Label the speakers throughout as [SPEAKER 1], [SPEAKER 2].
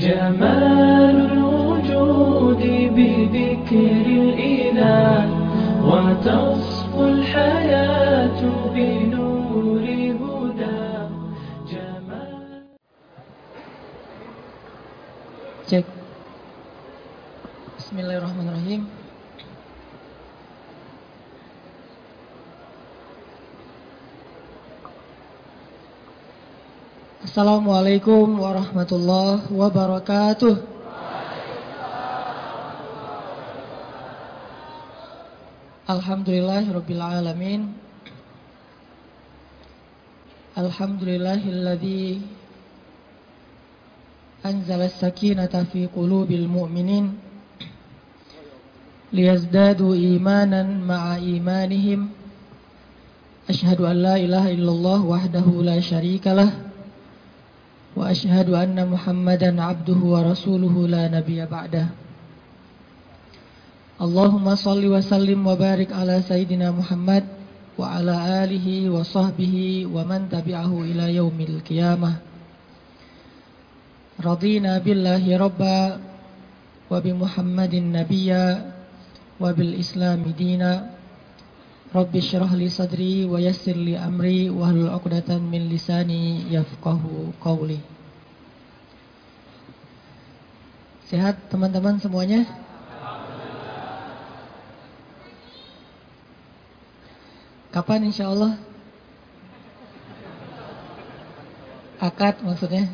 [SPEAKER 1] جمال الوجود بذكر الإله وتصفو
[SPEAKER 2] Assalamualaikum warahmatullahi wabarakatuh. Alhamdulillah rabbil alamin. Alhamdulillahilladzi anzala as-sakinata fi qulubil mu'minin liyazdadu imanan ma'a imanihim. Ashhadu an la ilaha illallah wahdahu la syarikalah. وأشهد أن محمدا عبده ورسوله لا نبي بعده. اللهم صل وسلم وبارك على سيدنا محمد وعلى آله وصحبه ومن تبعه إلى يوم القيامة. رضينا بالله ربا وبمحمد نبيا وبالإسلام دينا. Rabbi syrah li sadri wa yassir li amri wa hlul 'uqdatan min lisani yafqahu qawli. Sehat teman-teman semuanya? Kapan insya Allah? Akad maksudnya?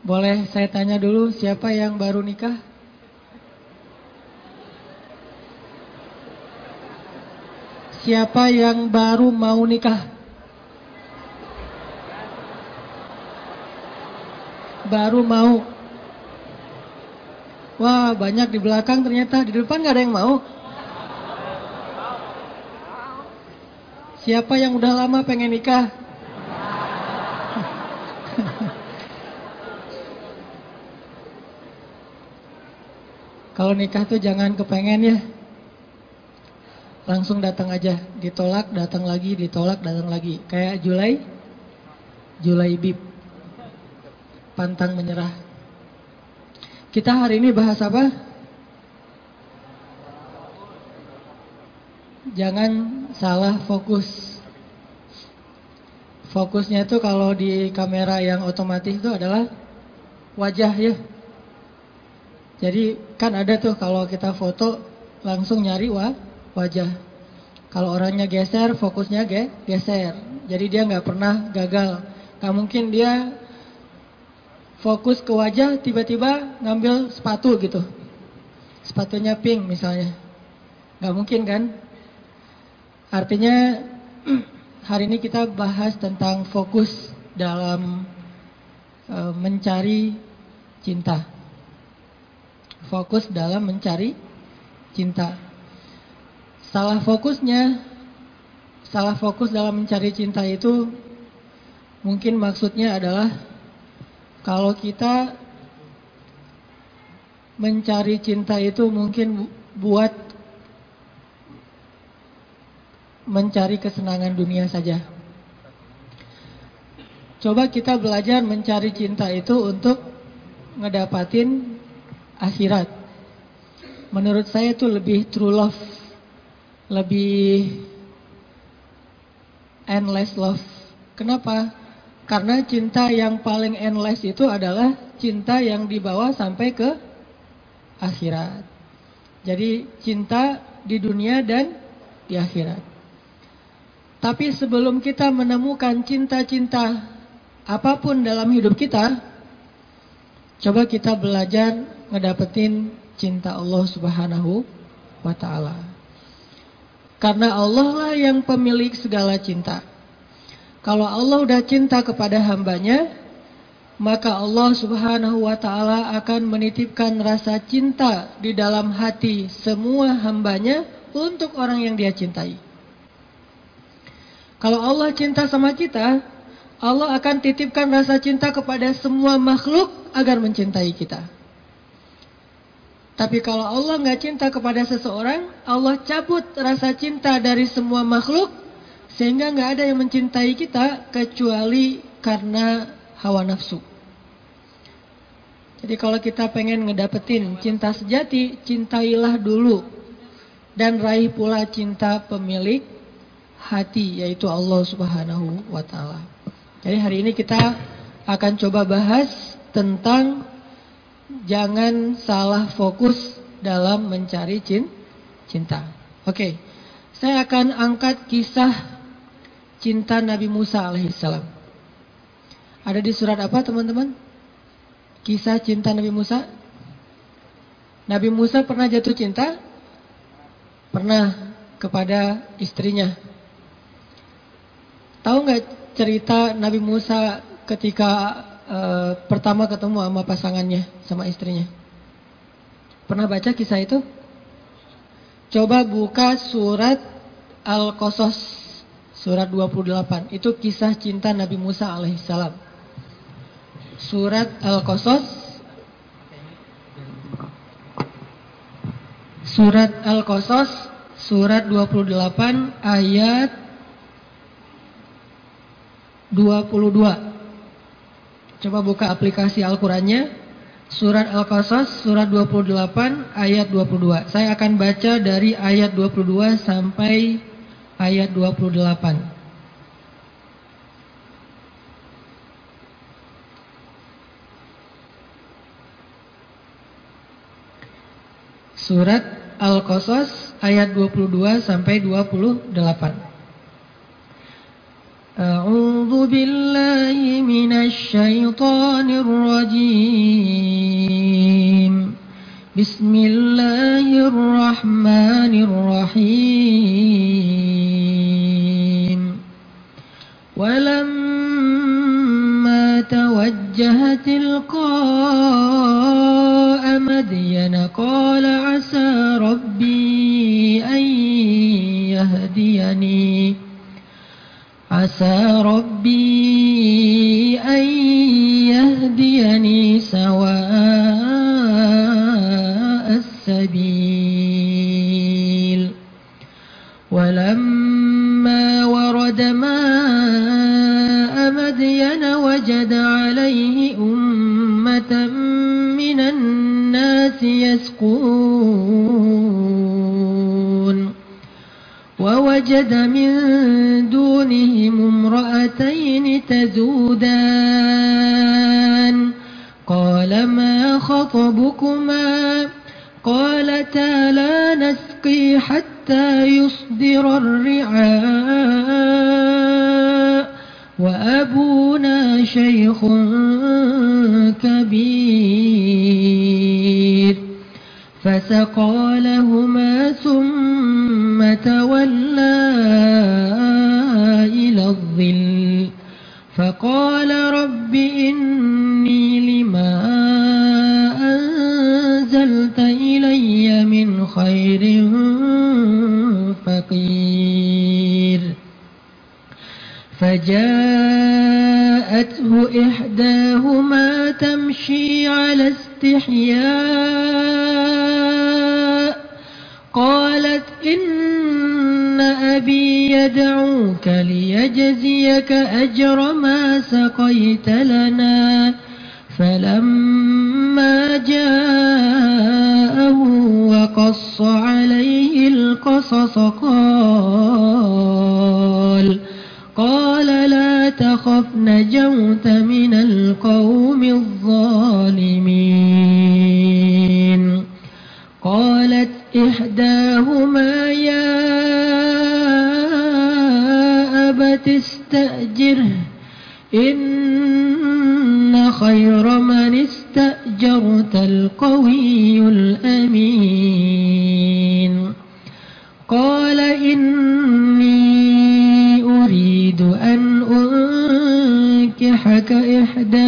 [SPEAKER 2] Boleh saya tanya dulu siapa yang baru nikah? Siapa yang baru mau nikah? Baru mau. Wah banyak di belakang ternyata di depan gak ada yang mau. Siapa yang udah lama pengen nikah? Kalau nikah tuh jangan kepengen ya. Langsung datang aja, ditolak, datang lagi, ditolak, datang lagi. Kayak Julai, Julai Bib. Pantang menyerah. Kita hari ini bahas apa? Jangan salah fokus. Fokusnya itu kalau di kamera yang otomatis itu adalah wajah ya. Jadi kan ada tuh kalau kita foto langsung nyari wa, wajah. Kalau orangnya geser, fokusnya ge, geser. Jadi dia nggak pernah gagal. Gak mungkin dia fokus ke wajah tiba-tiba ngambil sepatu gitu. Sepatunya pink misalnya. Gak mungkin kan? Artinya hari ini kita bahas tentang fokus dalam e, mencari cinta fokus dalam mencari cinta. Salah fokusnya, salah fokus dalam mencari cinta itu mungkin maksudnya adalah kalau kita mencari cinta itu mungkin buat mencari kesenangan dunia saja. Coba kita belajar mencari cinta itu untuk ngedapatin akhirat. Menurut saya itu lebih true love. Lebih endless love. Kenapa? Karena cinta yang paling endless itu adalah cinta yang dibawa sampai ke akhirat. Jadi cinta di dunia dan di akhirat. Tapi sebelum kita menemukan cinta-cinta apa pun dalam hidup kita, coba kita belajar ngedapetin cinta Allah Subhanahu wa taala. Karena Allah lah yang pemilik segala cinta. Kalau Allah udah cinta kepada hambanya, maka Allah Subhanahu wa taala akan menitipkan rasa cinta di dalam hati semua hambanya untuk orang yang dia cintai. Kalau Allah cinta sama kita, Allah akan titipkan rasa cinta kepada semua makhluk agar mencintai kita. Tapi kalau Allah nggak cinta kepada seseorang, Allah cabut rasa cinta dari semua makhluk, sehingga nggak ada yang mencintai kita kecuali karena hawa nafsu. Jadi kalau kita pengen ngedapetin cinta sejati, cintailah dulu dan raih pula cinta pemilik hati yaitu Allah Subhanahu wa taala. Jadi hari ini kita akan coba bahas tentang jangan salah fokus dalam mencari cinta. Oke. Saya akan angkat kisah cinta Nabi Musa alaihissalam. Ada di surat apa teman-teman? Kisah cinta Nabi Musa? Nabi Musa pernah jatuh cinta? Pernah kepada istrinya. Tahu nggak cerita Nabi Musa ketika uh, pertama ketemu sama pasangannya, sama istrinya? Pernah baca kisah itu? Coba buka surat Al-Qasas surat 28. Itu kisah cinta Nabi Musa alaihissalam. Surat Al-Qasas Surat Al-Qasas surat 28 ayat 22. Coba buka aplikasi Al-Qur'annya. Surat Al-Qasas surat 28 ayat 22. Saya akan baca dari ayat 22 sampai ayat 28. Surat Al-Qasas ayat 22 sampai 28. أعوذ بالله من الشيطان الرجيم. بسم الله الرحمن الرحيم. ولما توجه تلقاء أنكحك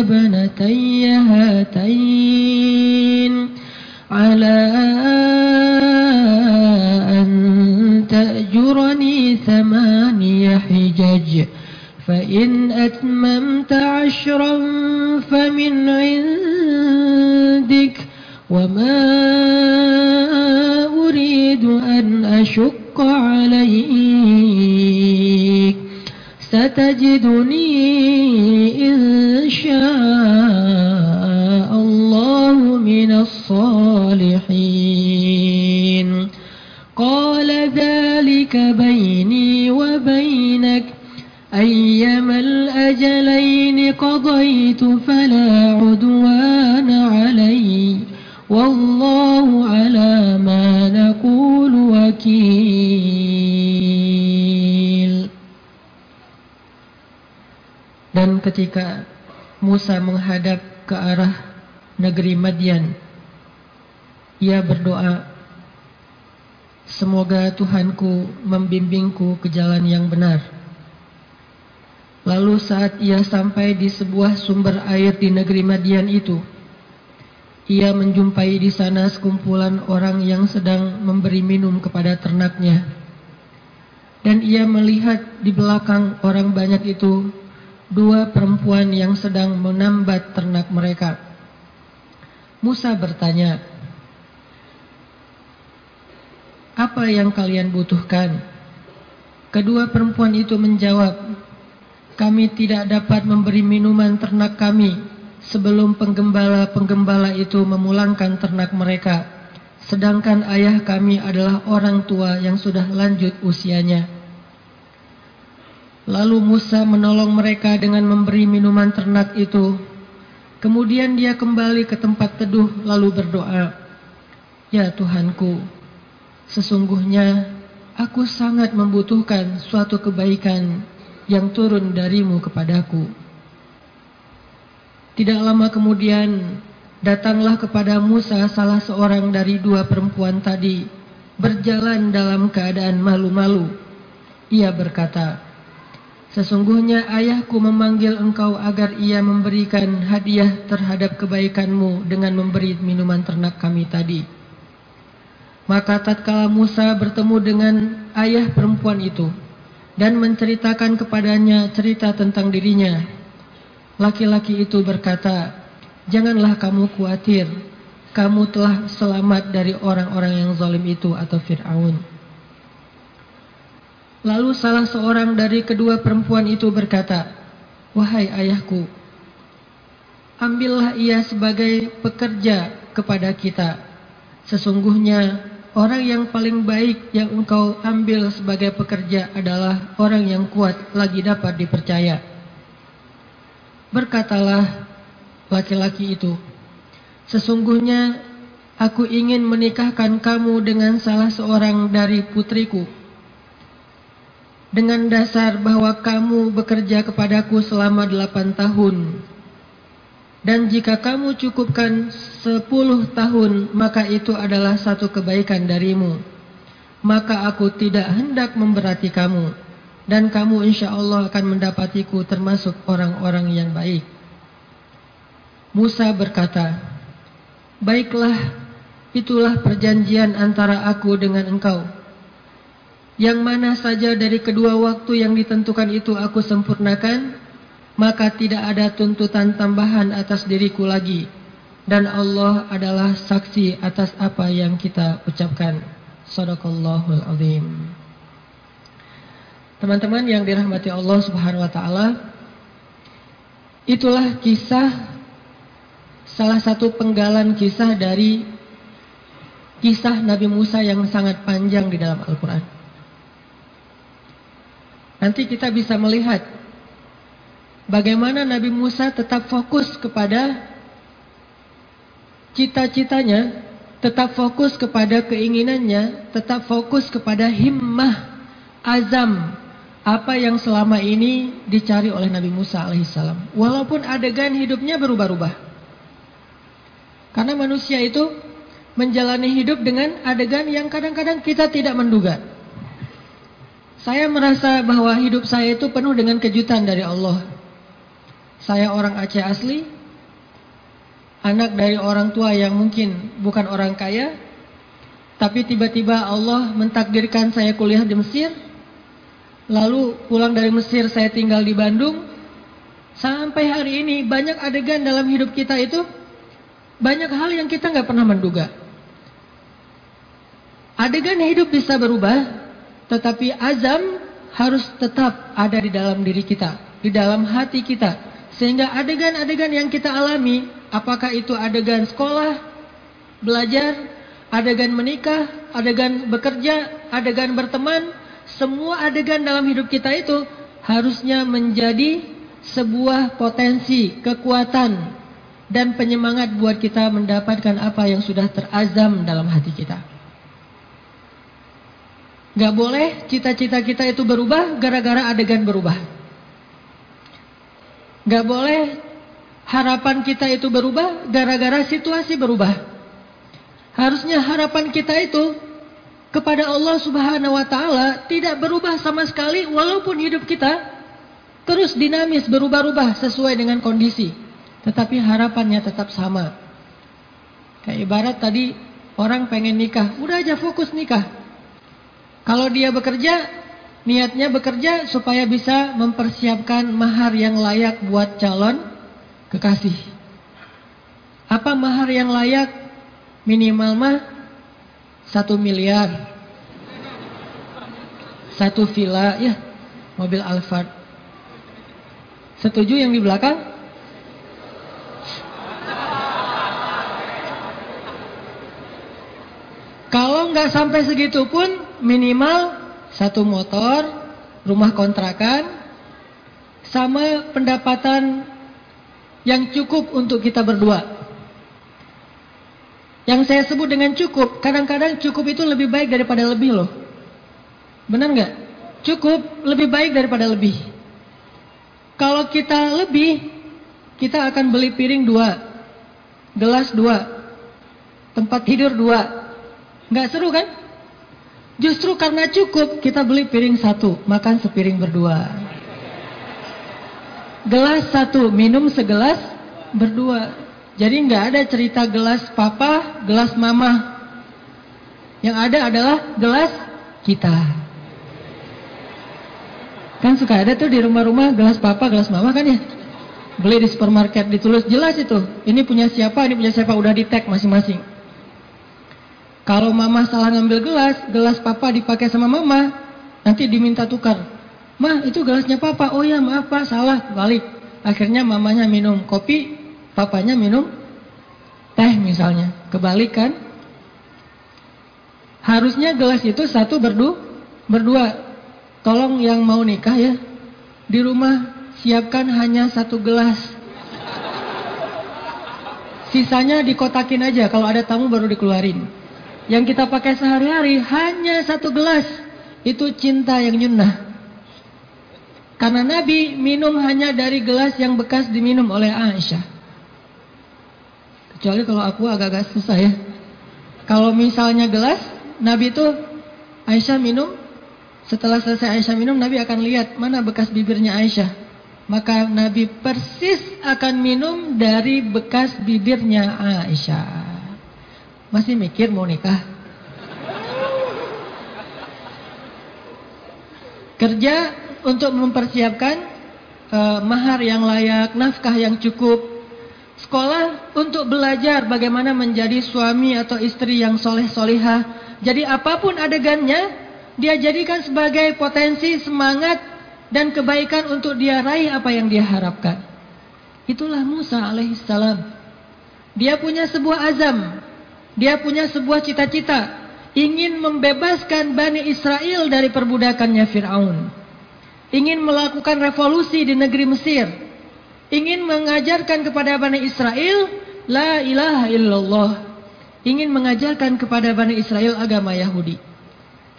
[SPEAKER 2] ketika Musa menghadap ke arah negeri Madian, ia berdoa, Semoga Tuhanku membimbingku ke jalan yang benar. Lalu saat ia sampai di sebuah sumber air di negeri Madian itu, ia menjumpai di sana sekumpulan orang yang sedang memberi minum kepada ternaknya. Dan ia melihat di belakang orang banyak itu dua perempuan yang sedang menambat ternak mereka. Musa bertanya, apa yang kalian butuhkan? Kedua perempuan itu menjawab, kami tidak dapat memberi minuman ternak kami sebelum penggembala-penggembala itu memulangkan ternak mereka. Sedangkan ayah kami adalah orang tua yang sudah lanjut usianya. Lalu Musa menolong mereka dengan memberi minuman ternak itu. Kemudian dia kembali ke tempat teduh lalu berdoa, Ya Tuhanku, Sesungguhnya aku sangat membutuhkan suatu kebaikan yang turun darimu kepadaku. Tidak lama kemudian datanglah kepada Musa salah seorang dari dua perempuan tadi berjalan dalam keadaan malu-malu. Ia berkata, Sesungguhnya ayahku memanggil engkau agar ia memberikan hadiah terhadap kebaikanmu dengan memberi minuman ternak kami tadi. Maka tatkala Musa bertemu dengan ayah perempuan itu dan menceritakan kepadanya cerita tentang dirinya, laki-laki itu berkata, "Janganlah kamu khawatir, kamu telah selamat dari orang-orang yang zalim itu atau Firaun." Lalu salah seorang dari kedua perempuan itu berkata, "Wahai ayahku, ambillah ia sebagai pekerja kepada kita. Sesungguhnya Orang yang paling baik yang engkau ambil sebagai pekerja adalah orang yang kuat lagi dapat dipercaya. Berkatalah laki-laki itu, Sesungguhnya aku ingin menikahkan kamu dengan salah seorang dari putriku. Dengan dasar bahwa kamu bekerja kepadaku selama delapan tahun dan jika kamu cukupkan sepuluh tahun, maka itu adalah satu kebaikan darimu. Maka aku tidak hendak memberati kamu. Dan kamu insya Allah akan mendapatiku termasuk orang-orang yang baik. Musa berkata, Baiklah, itulah perjanjian antara aku dengan engkau. Yang mana saja dari kedua waktu yang ditentukan itu aku sempurnakan, maka tidak ada tuntutan tambahan atas diriku lagi. Dan Allah adalah saksi atas apa yang kita ucapkan. Sadaqallahul azim. Teman-teman yang dirahmati Allah Subhanahu wa taala itulah kisah salah satu penggalan kisah dari kisah Nabi Musa yang sangat panjang di dalam Al-Qur'an Nanti kita bisa melihat Bagaimana Nabi Musa tetap fokus kepada cita-citanya, tetap fokus kepada keinginannya, tetap fokus kepada himmah, azam, apa yang selama ini dicari oleh Nabi Musa alaihissalam. Walaupun adegan hidupnya berubah-ubah. Karena manusia itu menjalani hidup dengan adegan yang kadang-kadang kita tidak menduga. Saya merasa bahwa hidup saya itu penuh dengan kejutan dari Allah. Saya orang Aceh asli, anak dari orang tua yang mungkin bukan orang kaya, tapi tiba-tiba Allah mentakdirkan saya kuliah di Mesir, lalu pulang dari Mesir saya tinggal di Bandung, sampai hari ini banyak adegan dalam hidup kita itu, banyak hal yang kita nggak pernah menduga. Adegan hidup bisa berubah, tetapi azam harus tetap ada di dalam diri kita, di dalam hati kita. Sehingga adegan-adegan yang kita alami, apakah itu adegan sekolah, belajar, adegan menikah, adegan bekerja, adegan berteman, semua adegan dalam hidup kita itu harusnya menjadi sebuah potensi, kekuatan dan penyemangat buat kita mendapatkan apa yang sudah terazam dalam hati kita. Gak boleh cita-cita kita itu berubah gara-gara adegan berubah. Gak boleh harapan kita itu berubah gara-gara situasi berubah. Harusnya harapan kita itu kepada Allah Subhanahu wa taala tidak berubah sama sekali walaupun hidup kita terus dinamis berubah-ubah sesuai dengan kondisi. Tetapi harapannya tetap sama. Kayak ibarat tadi orang pengen nikah, udah aja fokus nikah. Kalau dia bekerja, niatnya bekerja supaya bisa mempersiapkan mahar yang layak buat calon kekasih. Apa mahar yang layak? Minimal mah satu miliar. Satu villa, ya, mobil Alphard. Setuju yang di belakang? Kalau nggak sampai segitu pun minimal satu motor, rumah kontrakan, sama pendapatan yang cukup untuk kita berdua. Yang saya sebut dengan cukup, kadang-kadang cukup itu lebih baik daripada lebih loh. Benar nggak? Cukup lebih baik daripada lebih. Kalau kita lebih, kita akan beli piring dua, gelas dua, tempat tidur dua. Nggak seru kan? Justru karena cukup, kita beli piring satu, makan sepiring berdua gelas satu, minum segelas berdua. Jadi nggak ada cerita gelas papa, gelas mama. Yang ada adalah gelas kita. Kan suka ada tuh di rumah-rumah gelas papa, gelas mama kan ya? Beli di supermarket ditulis jelas itu. Ini punya siapa, ini punya siapa udah di tag masing-masing. Kalau mama salah ngambil gelas, gelas papa dipakai sama mama, nanti diminta tukar. Mah itu gelasnya papa. Oh ya maaf pak salah balik. Akhirnya mamanya minum kopi, papanya minum teh misalnya. Kebalik kan? Harusnya gelas itu satu berdu, berdua. Tolong yang mau nikah ya. Di rumah siapkan hanya satu gelas. Sisanya dikotakin aja. Kalau ada tamu baru dikeluarin. Yang kita pakai sehari-hari hanya satu gelas. Itu cinta yang nyunnah. Karena Nabi minum hanya dari gelas yang bekas diminum oleh Aisyah. Kecuali kalau aku agak-agak susah ya. Kalau misalnya gelas, Nabi itu Aisyah minum, setelah selesai Aisyah minum, Nabi akan lihat mana bekas bibirnya Aisyah. Maka Nabi persis akan minum dari bekas bibirnya Aisyah. Masih mikir mau nikah? Kerja untuk mempersiapkan uh, mahar yang layak, nafkah yang cukup. Sekolah untuk belajar bagaimana menjadi suami atau istri yang soleh solihah. Jadi apa pun adegannya, dia jadikan sebagai potensi semangat dan kebaikan untuk dia raih apa yang dia harapkan. Itulah Musa alaihissalam. Dia punya sebuah azam. Dia punya sebuah cita-cita. Ingin membebaskan Bani Israel dari perbudakannya Fir'aun ingin melakukan revolusi di negeri Mesir, ingin mengajarkan kepada Bani Israel la ilaha illallah, ingin mengajarkan kepada Bani Israel agama Yahudi.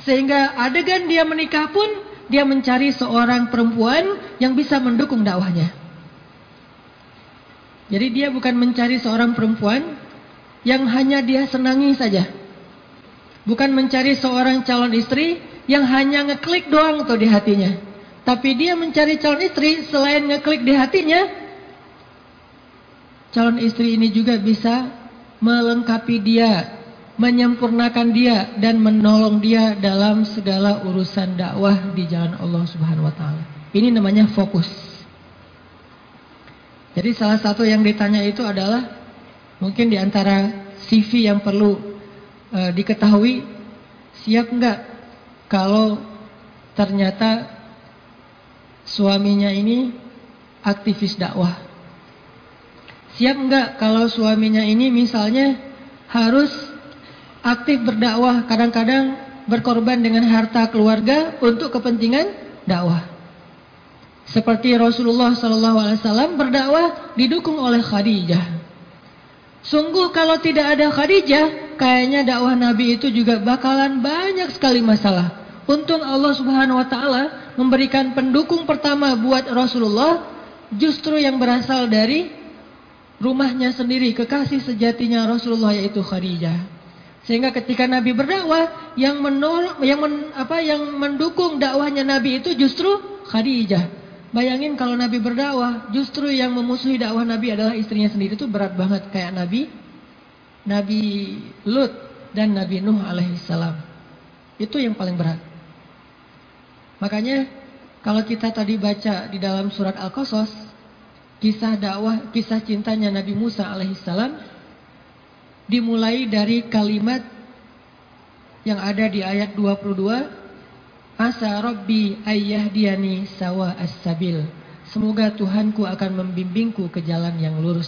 [SPEAKER 2] Sehingga adegan dia menikah pun dia mencari seorang perempuan yang bisa mendukung dakwahnya. Jadi dia bukan mencari seorang perempuan yang hanya dia senangi saja. Bukan mencari seorang calon istri yang hanya ngeklik doang tuh di hatinya. Tapi dia mencari calon istri selain ngeklik di hatinya, calon istri ini juga bisa melengkapi dia, menyempurnakan dia dan menolong dia dalam segala urusan dakwah di jalan Allah Subhanahu wa taala. Ini namanya fokus. Jadi salah satu yang ditanya itu adalah mungkin di antara CV yang perlu uh, diketahui siap enggak kalau ternyata suaminya ini aktivis dakwah. Siap enggak kalau suaminya ini misalnya harus aktif berdakwah, kadang-kadang berkorban dengan harta keluarga untuk kepentingan dakwah. Seperti Rasulullah SAW berdakwah didukung oleh Khadijah. Sungguh kalau tidak ada Khadijah, kayaknya dakwah Nabi itu juga bakalan banyak sekali masalah. Untung Allah Subhanahu wa taala memberikan pendukung pertama buat Rasulullah justru yang berasal dari rumahnya sendiri, kekasih sejatinya Rasulullah yaitu Khadijah. Sehingga ketika Nabi berdakwah, yang yang men, apa yang mendukung dakwahnya Nabi itu justru Khadijah. Bayangin kalau Nabi berdakwah, justru yang memusuhi dakwah Nabi adalah istrinya sendiri itu berat banget kayak Nabi Nabi Lut dan Nabi Nuh alaihissalam. Itu yang paling berat. Makanya kalau kita tadi baca di dalam surat Al-Qasas, kisah dakwah, kisah cintanya Nabi Musa alaihissalam dimulai dari kalimat yang ada di ayat 22 Asa Rabbi ayyahdiani sawa as-sabil Semoga Tuhanku akan membimbingku ke jalan yang lurus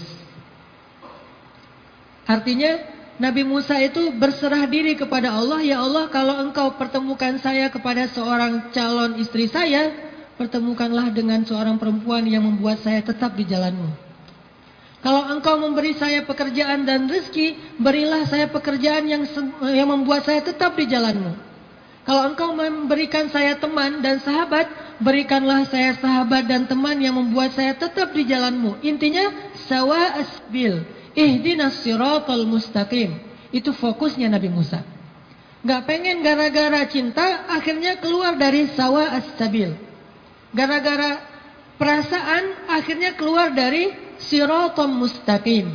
[SPEAKER 2] Artinya Nabi Musa itu berserah diri kepada Allah Ya Allah kalau engkau pertemukan saya kepada seorang calon istri saya pertemukanlah dengan seorang perempuan yang membuat saya tetap di jalanmu. Kalau engkau memberi saya pekerjaan dan rezeki, berilah saya pekerjaan yang yang membuat saya tetap di jalanmu. Kalau engkau memberikan saya teman dan sahabat, berikanlah saya sahabat dan teman yang membuat saya tetap di jalanmu. Intinya, sawa asbil, ihdinas siratal mustaqim. Itu fokusnya Nabi Musa. Gak pengen gara-gara cinta, akhirnya keluar dari sawa as-sabil. Gara-gara perasaan akhirnya keluar dari siratom mustaqim.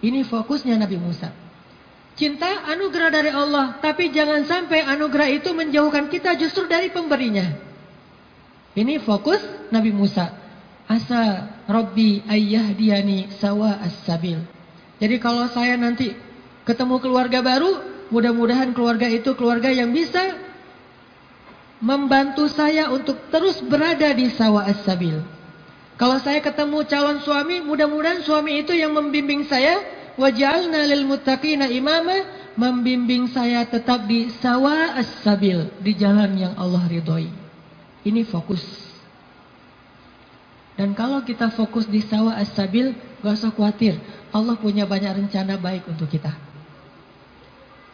[SPEAKER 2] Ini fokusnya Nabi Musa. Cinta anugerah dari Allah, tapi jangan sampai anugerah itu menjauhkan kita justru dari pemberinya. Ini fokus Nabi Musa. Asa Rabbi diani sawa as-sabil. Jadi kalau saya nanti ketemu keluarga baru, mudah-mudahan keluarga itu keluarga yang bisa membantu saya untuk terus berada di sawah as-sabil. Kalau saya ketemu calon suami, mudah-mudahan suami itu yang membimbing saya, waj'alna lil muttaqina imama, membimbing saya tetap di sawah as-sabil, di jalan yang Allah ridhoi. Ini fokus. Dan kalau kita fokus di sawah as-sabil, gak usah khawatir. Allah punya banyak rencana baik untuk kita.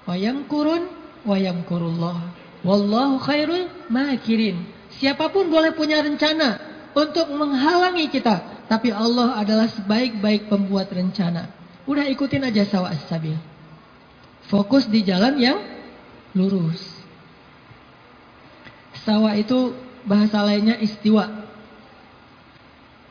[SPEAKER 2] Wayam kurun, wayam kurullah. Wallahu khairul makirin. Siapa pun boleh punya rencana untuk menghalangi kita, tapi Allah adalah sebaik-baik pembuat rencana. Udah ikutin aja sawa as-sabil. Fokus di jalan yang lurus. Sawa itu bahasa lainnya istiwa.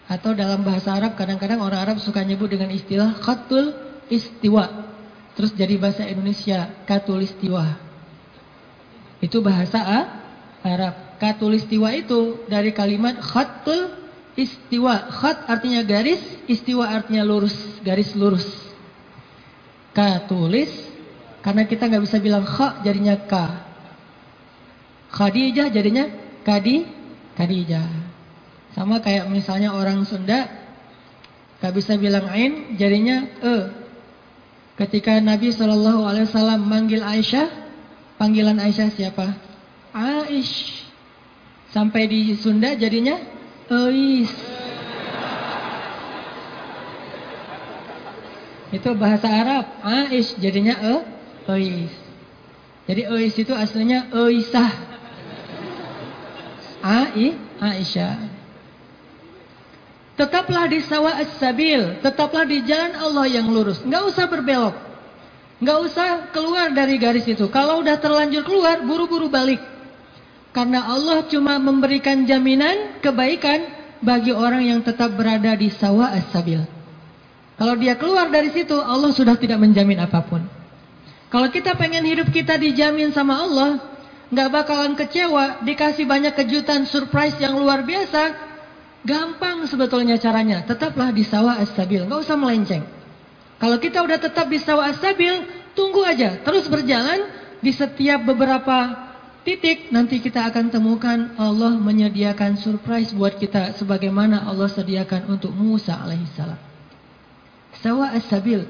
[SPEAKER 2] Atau dalam bahasa Arab kadang-kadang orang Arab suka nyebut dengan istilah khatul istiwa. Terus jadi bahasa Indonesia katulistiwa. Itu bahasa A, Arab. Katulistiwa itu dari kalimat khatul istiwa. Khat artinya garis, istiwa artinya lurus, garis lurus. Katulis, karena kita nggak bisa bilang kha jadinya ka. Khadijah jadinya kadi, Khadijah. Sama kayak misalnya orang Sunda nggak bisa bilang ain jadinya e. Ketika Nabi Wasallam manggil Aisyah, Panggilan Aisyah siapa? Aish. Sampai di Sunda jadinya Eis. Itu bahasa Arab. Aish jadinya E. Eis. Jadi Eis itu aslinya Eisah. Ai, Aisyah. Tetaplah di sawah as-sabil. Tetaplah di jalan Allah yang lurus. Enggak usah berbelok. Nggak usah keluar dari garis itu. Kalau udah terlanjur keluar, buru-buru balik. Karena Allah cuma memberikan jaminan kebaikan bagi orang yang tetap berada di sawah as-sabil. Kalau dia keluar dari situ, Allah sudah tidak menjamin apa pun. Kalau kita pengen hidup kita dijamin sama Allah, nggak bakalan kecewa, dikasih banyak kejutan, surprise yang luar biasa, gampang sebetulnya caranya. Tetaplah di sawah as-sabil, nggak usah melenceng. Kalau kita udah tetap di sawah asabil, tunggu aja. Terus berjalan di setiap beberapa titik nanti kita akan temukan Allah menyediakan surprise buat kita sebagaimana Allah sediakan untuk Musa alaihissalam. Sawah asabil.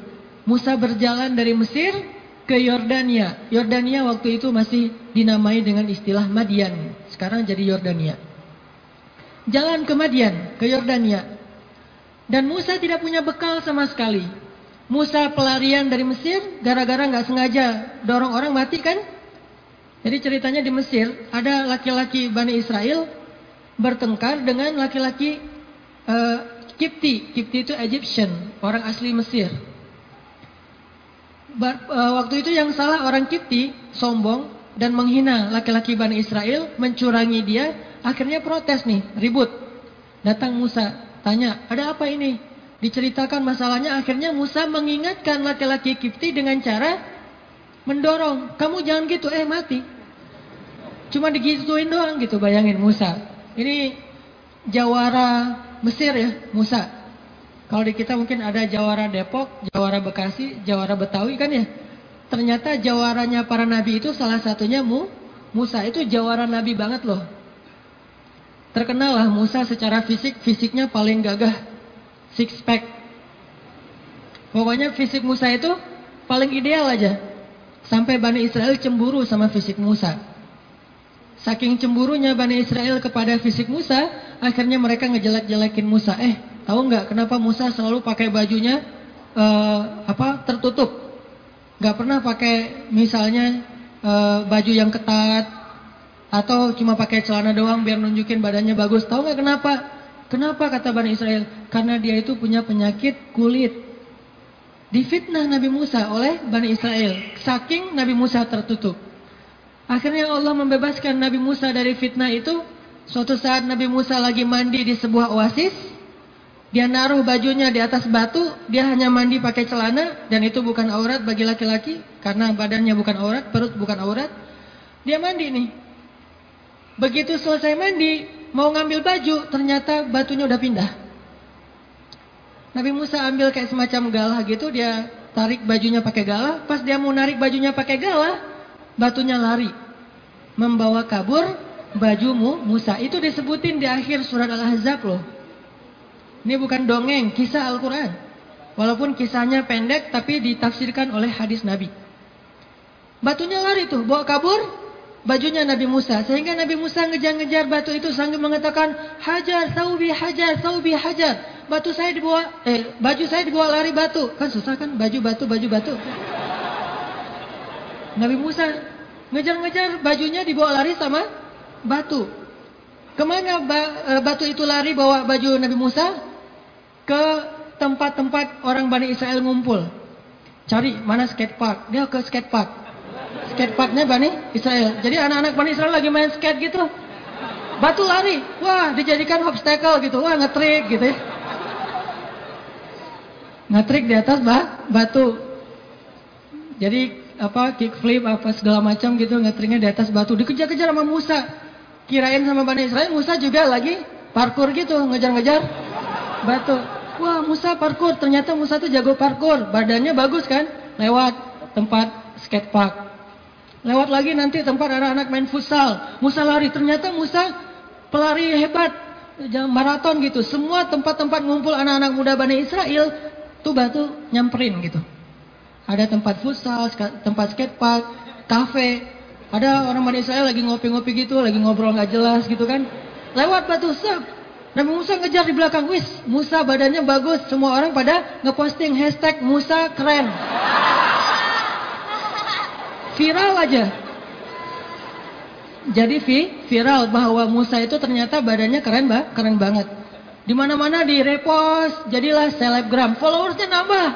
[SPEAKER 2] Musa berjalan dari Mesir ke Yordania. Yordania waktu itu masih dinamai dengan istilah Madian. Sekarang jadi Yordania. jalan ke Madian, ke Yordania. Dan Musa tidak punya bekal sama sekali. Musa pelarian dari Mesir gara-gara nggak sengaja dorong orang mati kan? Jadi ceritanya di Mesir ada laki-laki Bani Israel bertengkar dengan laki-laki uh, Kipti. Kipti itu Egyptian, orang asli Mesir. Bar, uh, waktu itu yang salah orang Kipti sombong dan menghina laki-laki Bani Israel, mencurangi dia, akhirnya protes nih, ribut. Datang Musa, tanya, ada apa ini? Diceritakan masalahnya, akhirnya Musa mengingatkan laki-laki Kipti dengan cara mendorong, kamu jangan gitu, eh mati. Cuma digituin doang gitu, bayangin Musa. Ini jawara Mesir ya, Musa. Kalau di kita mungkin ada jawara Depok, jawara Bekasi, jawara Betawi kan ya. Ternyata jawaranya para nabi itu salah satunya Mu, Musa itu jawara nabi banget loh. Terkenal lah Musa secara fisik, fisiknya paling gagah. Six pack. Pokoknya fisik Musa itu paling ideal aja. Sampai Bani Israel cemburu sama fisik Musa. Saking cemburunya Bani Israel kepada fisik Musa, akhirnya mereka ngejelek-jelekin Musa. Eh, tahu nggak kenapa Musa selalu pakai bajunya uh, apa tertutup? Gak pernah pakai misalnya uh, baju yang ketat atau cuma pakai celana doang biar nunjukin badannya bagus. Tahu nggak kenapa? Kenapa kata Bani Israel? Karena dia itu punya penyakit kulit. Difitnah Nabi Musa oleh Bani Israel. Saking Nabi Musa tertutup. Akhirnya Allah membebaskan Nabi Musa dari fitnah itu. Suatu saat Nabi Musa lagi mandi di sebuah oasis. Dia naruh bajunya di atas batu, dia hanya mandi pakai celana dan itu bukan aurat bagi laki-laki karena badannya bukan aurat, perut bukan aurat. Dia mandi nih. Begitu selesai mandi, mau ngambil baju, ternyata batunya udah pindah. Nabi Musa ambil kayak semacam galah gitu, dia tarik bajunya pakai galah. Pas dia mau narik bajunya pakai galah, batunya lari. Membawa kabur bajumu Musa. Itu disebutin di akhir surat Al-Ahzab loh. Ini bukan dongeng, kisah Al-Quran. Walaupun kisahnya pendek, tapi ditafsirkan oleh hadis Nabi. Batunya lari tuh, bawa kabur bajunya Nabi Musa. Sehingga Nabi Musa ngejar-ngejar batu itu sambil mengatakan, Hajar, saubi, hajar, saubi, hajar. Batu saya dibawa, eh, baju saya dibawa lari batu. Kan susah kan, baju batu, baju batu. Nabi Musa ngejar-ngejar bajunya dibawa lari sama batu. Ke mana eh, batu itu lari bawa baju Nabi Musa? ke tempat-tempat orang Bani Israel ngumpul. Cari mana skate park. Dia ke skate park. Skate parknya Bani Israel. Jadi anak-anak Bani Israel lagi main skate gitu. Batu lari. Wah dijadikan obstacle gitu. Wah ngetrik gitu ya. Ngetrik di atas bah, batu. Jadi apa kickflip apa segala macam gitu ngetriknya di atas batu. Dikejar-kejar sama Musa. Kirain sama Bani Israel Musa juga lagi parkur gitu ngejar-ngejar batu. Wah Musa parkur, ternyata Musa tuh jago parkur, badannya bagus kan? Lewat tempat skate park. Lewat lagi nanti tempat anak-anak main futsal. Musa lari, ternyata Musa pelari hebat, maraton gitu. Semua tempat-tempat ngumpul anak-anak muda Bani Israel, tuh batu nyamperin gitu. Ada tempat futsal, tempat skate park, kafe. Ada orang Bani Israel lagi ngopi-ngopi gitu, lagi ngobrol nggak jelas gitu kan. Lewat batu, sep, Nabi Musa ngejar di belakang. Wis, Musa badannya bagus. Semua orang pada ngeposting hashtag Musa keren. Viral aja. Jadi vi, viral bahwa Musa itu ternyata badannya keren, bah, keren banget. Di mana-mana di repost, jadilah selebgram. Followersnya nambah.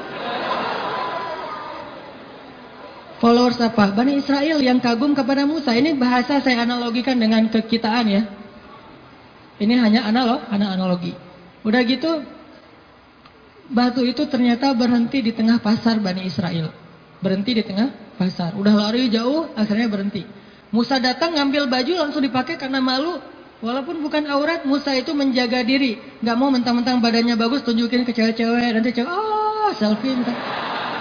[SPEAKER 2] Followers apa? Bani Israel yang kagum kepada Musa. Ini bahasa saya analogikan dengan kekitaan ya. Ini hanya analog, anak analogi. Udah gitu, batu itu ternyata berhenti di tengah pasar Bani Israel. Berhenti di tengah pasar. Udah lari jauh, akhirnya berhenti. Musa datang ngambil baju langsung dipakai karena malu. Walaupun bukan aurat, Musa itu menjaga diri. Gak mau mentang-mentang badannya bagus, tunjukin ke cewek-cewek. Nanti cewek, oh selfie. Entah.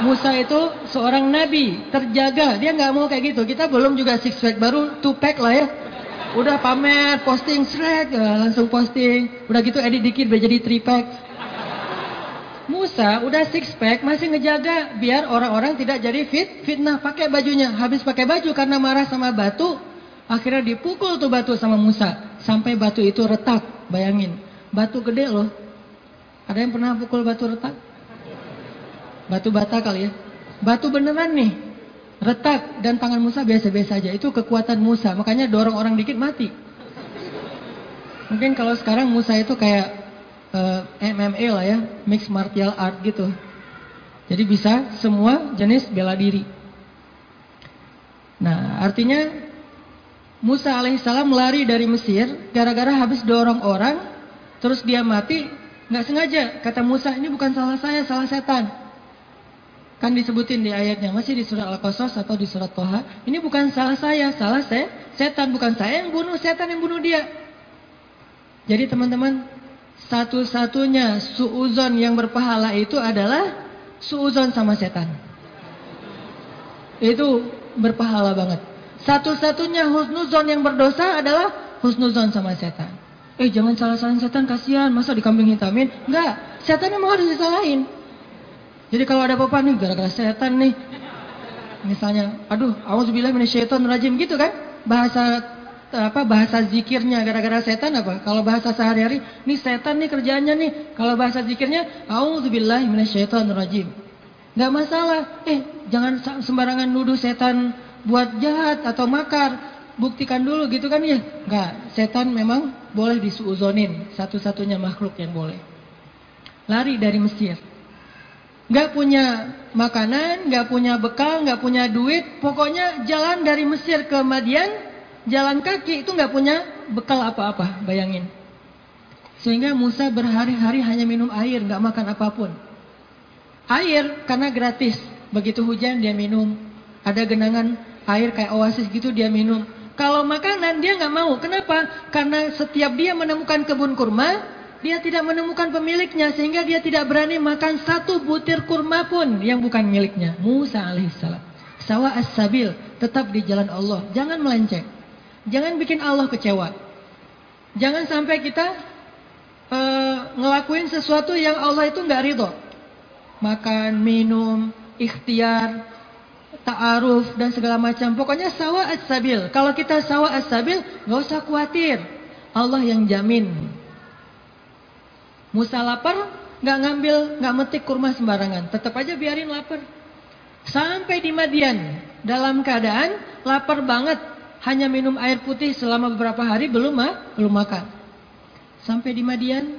[SPEAKER 2] Musa itu seorang nabi, terjaga. Dia nggak mau kayak gitu. Kita belum juga six pack, baru two pack lah ya. Udah pamer, posting, srek, ya, langsung posting. Udah gitu edit dikit biar jadi three pack. Musa udah six pack masih ngejaga biar orang-orang tidak jadi fit, fitnah pakai bajunya. Habis pakai baju karena marah sama batu, akhirnya dipukul tuh batu sama Musa sampai batu itu retak Bayangin, batu gede loh. Ada yang pernah pukul batu retak? Batu bata kali ya. Batu beneran nih. Retak dan tangan Musa biasa-biasa aja. Itu kekuatan Musa. Makanya dorong orang dikit mati. Mungkin kalau sekarang Musa itu kayak uh, eh, MMA lah ya, mixed martial art gitu. Jadi bisa semua jenis bela diri. Nah, artinya Musa alaihissalam lari dari Mesir gara-gara habis dorong orang, terus dia mati, nggak sengaja. Kata Musa, ini bukan salah saya, salah setan. Kan disebutin di ayatnya, masih di surat Al-Qasas atau di surat Toha. Ini bukan salah saya, salah saya, setan. Bukan saya yang bunuh, setan yang bunuh dia. Jadi teman-teman, satu-satunya suuzon yang berpahala itu adalah suuzon sama setan. Itu berpahala banget. Satu-satunya husnuzon yang berdosa adalah husnuzon sama setan. Eh jangan salah-salahin setan kasihan, masa di kambing hitamin? Enggak, setan memang harus disalahin. Jadi kalau ada apa-apa nih gara-gara setan nih. Misalnya, aduh, auzubillah minasyaitonir rajim gitu kan? Bahasa apa bahasa zikirnya gara-gara setan apa? Kalau bahasa sehari-hari, nih setan nih kerjaannya nih. Kalau bahasa zikirnya, auzubillahi minasyaitonir rajim. Enggak masalah. Eh, jangan sembarangan nuduh setan buat jahat atau makar. Buktikan dulu gitu kan ya. Enggak, setan memang boleh disuuzonin. Satu-satunya makhluk yang boleh. Lari dari Mesir. Enggak punya makanan, enggak punya bekal, enggak punya duit. Pokoknya jalan dari Mesir ke Madian, jalan kaki itu enggak punya bekal apa-apa. Bayangin. Sehingga Musa berhari-hari hanya minum air, enggak makan apa pun. Air karena gratis. Begitu hujan dia minum. Ada genangan air kayak oasis gitu dia minum. Kalau makanan dia nggak mau. Kenapa? Karena setiap dia menemukan kebun kurma, dia tidak menemukan pemiliknya sehingga dia tidak berani makan satu butir kurma pun yang bukan miliknya. Musa alaihissalam. Sawa as-sabil, tetap di jalan Allah. Jangan melenceng. Jangan bikin Allah kecewa. Jangan sampai kita uh, ngelakuin sesuatu yang Allah itu nggak ridho. Makan, minum, ikhtiar, ta'aruf dan segala macam. Pokoknya sawa as-sabil. Kalau kita sawa as-sabil, nggak usah khawatir. Allah yang jamin. Musa lapar, nggak ngambil, nggak metik kurma sembarangan. Tetap aja biarin lapar. Sampai di Madian, dalam keadaan lapar banget, hanya minum air putih selama beberapa hari belum mah, belum makan. Sampai di Madian,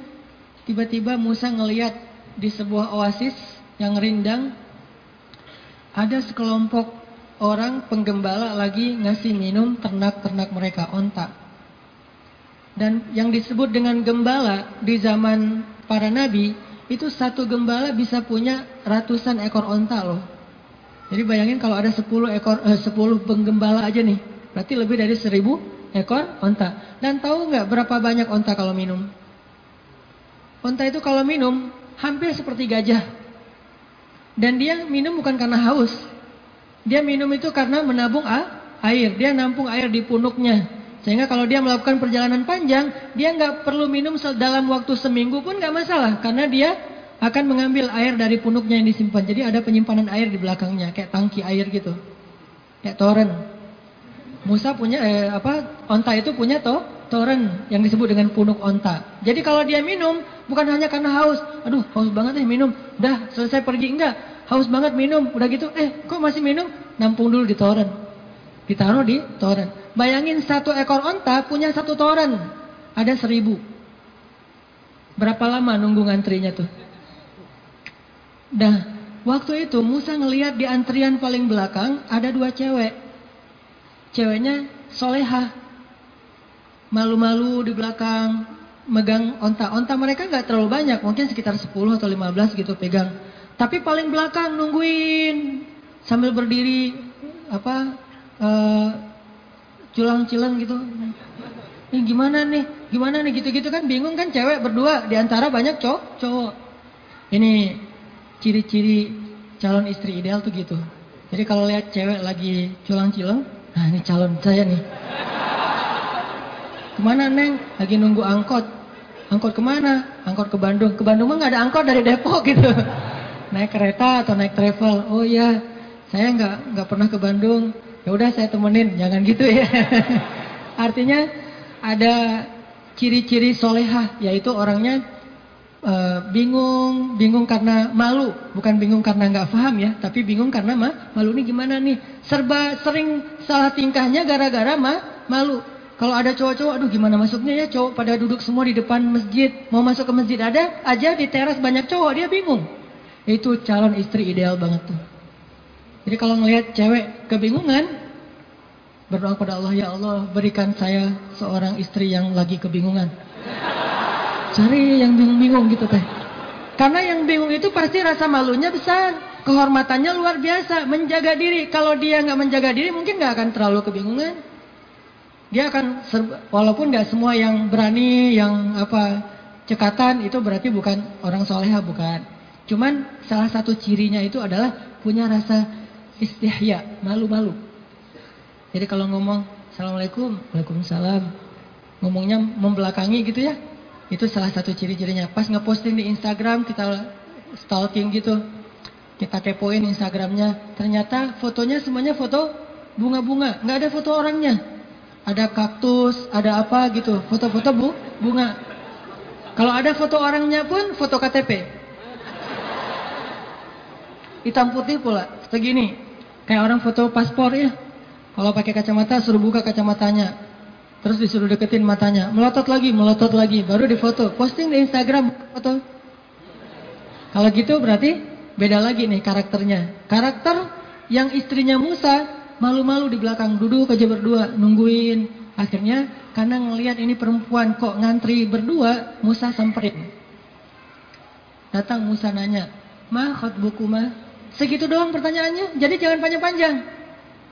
[SPEAKER 2] tiba-tiba Musa ngeliat di sebuah oasis yang rindang ada sekelompok orang penggembala lagi ngasih minum ternak-ternak mereka, onta. Dan yang disebut dengan gembala di zaman para nabi, itu satu gembala bisa punya ratusan ekor onta loh. Jadi bayangin kalau ada 10 ekor eh, 10 penggembala aja nih, berarti lebih dari 1000 ekor onta. Dan tahu nggak berapa banyak onta kalau minum? Onta itu kalau minum hampir seperti gajah. Dan dia minum bukan karena haus. Dia minum itu karena menabung air. Dia nampung air di punuknya. Sehingga kalau dia melakukan perjalanan panjang, dia nggak perlu minum dalam waktu seminggu pun nggak masalah. Karena dia akan mengambil air dari punuknya yang disimpan. Jadi ada penyimpanan air di belakangnya, kayak tangki air gitu. Kayak toren. Musa punya eh, apa? Onta itu punya toh toren yang disebut dengan punuk onta. Jadi kalau dia minum bukan hanya karena haus. Aduh, haus banget nih minum. Udah selesai pergi enggak? Haus banget minum. Udah gitu, eh kok masih minum? Nampung dulu di toren. Ditaruh di toren. Bayangin satu ekor onta punya satu toren. Ada seribu. Berapa lama nunggu ngantrinya tuh? Dah, waktu itu Musa ngelihat di antrian paling belakang ada dua cewek. Ceweknya solehah. Malu-malu di belakang, megang onta. Onta mereka nggak terlalu banyak, mungkin sekitar 10 atau 15 gitu pegang. Tapi paling belakang nungguin sambil berdiri apa uh, culang-cilang gitu. Ini gimana nih? Gimana nih gitu-gitu kan bingung kan cewek berdua di antara banyak cowok. cowok. Ini ciri-ciri calon istri ideal tuh gitu. Jadi kalau lihat cewek lagi culang-cilang, nah ini calon saya nih. Ke mana Neng? Lagi nunggu angkot. Angkot ke mana? Angkot ke Bandung. Ke Bandung mah nggak ada angkot dari Depok gitu. Naik kereta atau naik travel. Oh iya, saya nggak nggak pernah ke Bandung. Ya udah saya temenin, jangan gitu ya. Artinya ada ciri-ciri solehah, yaitu orangnya uh, bingung, bingung karena malu, bukan bingung karena nggak paham ya, tapi bingung karena ma, malu ini gimana nih, serba sering salah tingkahnya gara-gara ma, malu. Kalau ada cowok-cowok, aduh gimana masuknya ya cowok pada duduk semua di depan masjid, mau masuk ke masjid ada aja di teras banyak cowok, dia bingung. Itu calon istri ideal banget tuh. Jadi kalau ngelihat cewek kebingungan, berdoa kepada Allah, ya Allah berikan saya seorang istri yang lagi kebingungan. Cari yang bingung-bingung gitu teh. Karena yang bingung itu pasti rasa malunya besar. Kehormatannya luar biasa. Menjaga diri. Kalau dia nggak menjaga diri mungkin nggak akan terlalu kebingungan. Dia akan, walaupun nggak semua yang berani, yang apa cekatan itu berarti bukan orang soleha, bukan. Cuman salah satu cirinya itu adalah punya rasa istihya, malu-malu. Jadi kalau ngomong Assalamualaikum, Waalaikumsalam. Ngomongnya membelakangi gitu ya. Itu salah satu ciri-cirinya. Pas ngeposting di Instagram kita stalking gitu. Kita kepoin Instagramnya. Ternyata fotonya semuanya foto bunga-bunga. nggak ada foto orangnya. Ada kaktus, ada apa gitu. Foto-foto bu, bunga. Kalau ada foto orangnya pun foto KTP. Hitam putih pula, segini. Kayak orang foto paspor ya. Kalau pakai kacamata suruh buka kacamatanya. Terus disuruh deketin matanya. Melotot lagi, melotot lagi. Baru difoto. Posting di Instagram foto. Kalau gitu berarti beda lagi nih karakternya. Karakter yang istrinya Musa malu-malu di belakang. Duduk aja berdua nungguin. Akhirnya karena ngelihat ini perempuan kok ngantri berdua. Musa samperin. Datang Musa nanya. Ma buku ma? Segitu doang pertanyaannya. Jadi jangan panjang-panjang.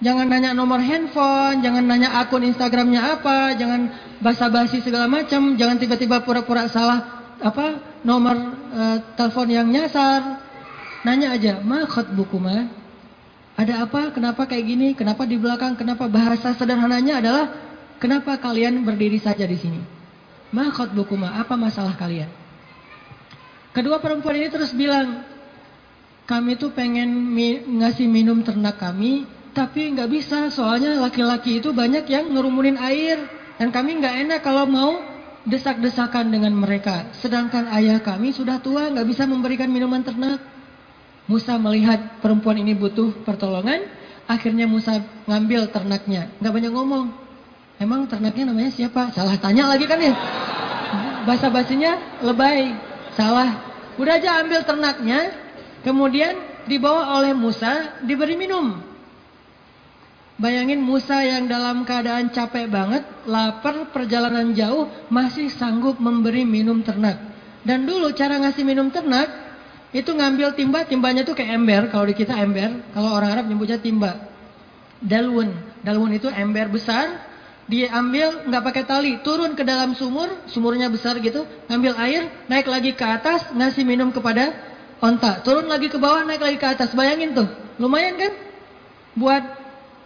[SPEAKER 2] Jangan nanya nomor handphone, jangan nanya akun Instagramnya apa, jangan basa-basi segala macam, jangan tiba-tiba pura-pura salah apa nomor uh, telepon yang nyasar. Nanya aja, ma buku ma? Ada apa? Kenapa kayak gini? Kenapa di belakang? Kenapa bahasa sederhananya adalah kenapa kalian berdiri saja di sini? Ma buku ma? Apa masalah kalian? Kedua perempuan ini terus bilang, kami tuh pengen mi ngasih minum ternak kami, tapi nggak bisa, soalnya laki-laki itu banyak yang ngerumunin air. Dan kami nggak enak kalau mau desak-desakan dengan mereka. Sedangkan ayah kami sudah tua, nggak bisa memberikan minuman ternak. Musa melihat perempuan ini butuh pertolongan. Akhirnya Musa ngambil ternaknya. Nggak banyak ngomong. Emang ternaknya namanya siapa? Salah tanya lagi kan ya? Bahasa basinya lebay. Salah. Udah aja ambil ternaknya. Kemudian dibawa oleh Musa, diberi minum. Bayangin Musa yang dalam keadaan capek banget, lapar, perjalanan jauh, masih sanggup memberi minum ternak. Dan dulu cara ngasih minum ternak, itu ngambil timba, timbanya tuh kayak ember, kalau di kita ember, kalau orang Arab nyebutnya timba. Dalwun, dalwun itu ember besar, dia ambil nggak pakai tali, turun ke dalam sumur, sumurnya besar gitu, ngambil air, naik lagi ke atas, ngasih minum kepada onta. Turun lagi ke bawah, naik lagi ke atas. Bayangin tuh, lumayan kan? Buat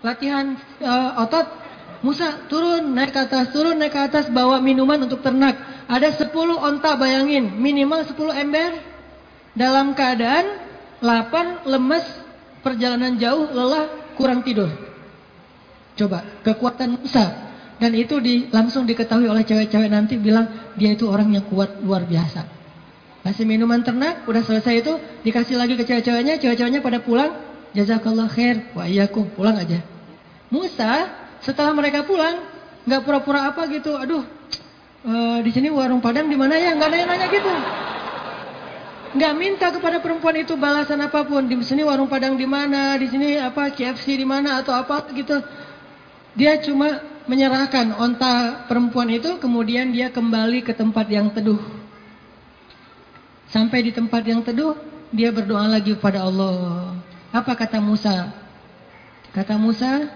[SPEAKER 2] latihan uh, otot. Musa turun, naik ke atas, turun, naik ke atas, bawa minuman untuk ternak. Ada 10 onta bayangin, minimal 10 ember. Dalam keadaan lapar, lemes, perjalanan jauh, lelah, kurang tidur. Coba, kekuatan Musa. Dan itu di, langsung diketahui oleh cewek-cewek nanti bilang, dia itu orang yang kuat luar biasa. Kasih minuman ternak, udah selesai itu, dikasih lagi ke cewek-ceweknya, cewek-ceweknya pada pulang, jazakallah khair, wa iyakum, pulang aja. Musa setelah mereka pulang nggak pura-pura apa gitu. Aduh, uh, di sini warung Padang di mana ya? Nggak nanya-nanya gitu. Nggak minta kepada perempuan itu balasan apa pun. Di sini warung Padang di mana? Di sini apa KFC di mana atau apa gitu. Dia cuma menyerahkan onta perempuan itu, kemudian dia kembali ke tempat yang teduh. Sampai di tempat yang teduh, dia berdoa lagi kepada Allah. Apa kata Musa? Kata Musa,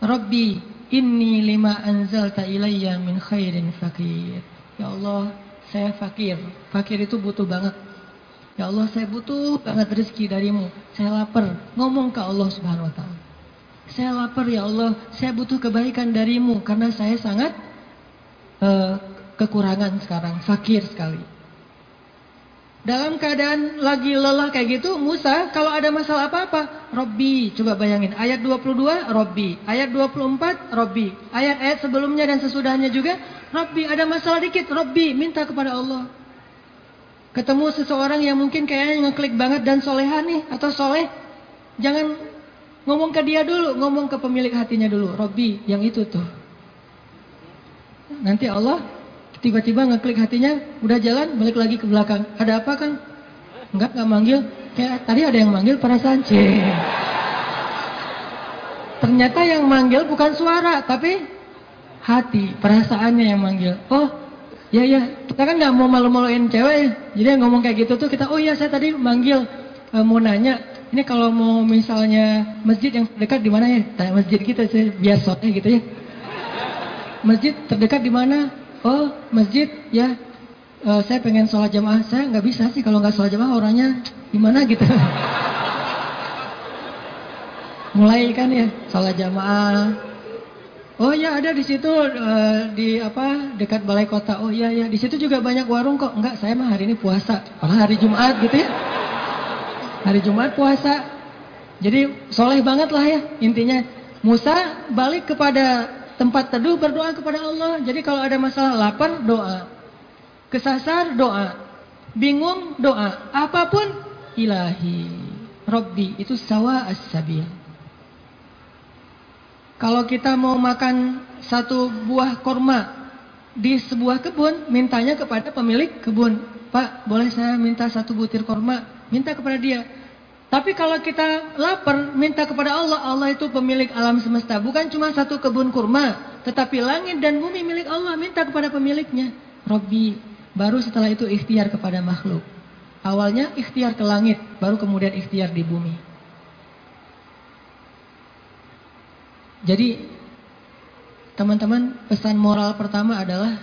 [SPEAKER 2] Rabbi inni lima anzalta ilayya min khairin fakir. Ya Allah, saya fakir. Fakir itu butuh banget. Ya Allah, saya butuh banget rezeki darimu. Saya lapar. Ngomong ke Allah Subhanahu wa taala. Saya lapar ya Allah, saya butuh kebaikan darimu karena saya sangat uh, kekurangan sekarang, fakir sekali. Dalam keadaan lagi lelah kayak gitu, Musa kalau ada masalah apa-apa, Robbi. Coba bayangin, ayat 22, Robbi. Ayat 24, Robbi. Ayat-ayat sebelumnya dan sesudahnya juga, Robbi, ada masalah dikit, Robbi, minta kepada Allah. Ketemu seseorang yang mungkin kayaknya ngeklik banget dan soleha nih, atau soleh. Jangan ngomong ke dia dulu, ngomong ke pemilik hatinya dulu. Robbi, yang itu tuh. Nanti Allah tiba-tiba ngeklik hatinya, udah jalan, balik lagi ke belakang. Ada apa kan? Enggak, enggak manggil. Kayak tadi ada yang manggil perasaan. Cih. Ternyata yang manggil bukan suara, tapi hati, perasaannya yang manggil. Oh, ya ya, kita kan nggak mau malu-maluin cewek ya. Jadi yang ngomong kayak gitu tuh kita, oh iya saya tadi manggil e, mau nanya, ini kalau mau misalnya masjid yang dekat di mana ya? Tanya masjid kita sih biasanya gitu ya. Masjid terdekat di mana? Oh, masjid ya. E, saya pengen sholat jamaah. Saya nggak bisa sih kalau nggak sholat jamaah orangnya di mana gitu. Mulai kan ya sholat jamaah Oh ya ada di situ uh, di apa dekat balai kota. Oh iya ya di situ juga banyak warung kok. Enggak, saya mah hari ini puasa. Malah hari Jumat gitu ya. Hari Jumat puasa. Jadi soleh banget lah ya intinya. Musa balik kepada tempat teduh berdoa kepada Allah. Jadi kalau ada masalah lapar doa. Kesasar doa. Bingung doa. Apa pun ilahi. Robbi itu sawa as-sabil. Kalau kita mau makan satu buah korma di sebuah kebun, mintanya kepada pemilik kebun. Pak, boleh saya minta satu butir korma? Minta kepada dia. Tapi kalau kita lapar, minta kepada Allah. Allah itu pemilik alam semesta. Bukan cuma satu kebun kurma. Tetapi langit dan bumi milik Allah. Minta kepada pemiliknya. Robbi. Baru setelah itu ikhtiar kepada makhluk. Awalnya ikhtiar ke langit. Baru kemudian ikhtiar di bumi. Jadi teman-teman pesan moral pertama adalah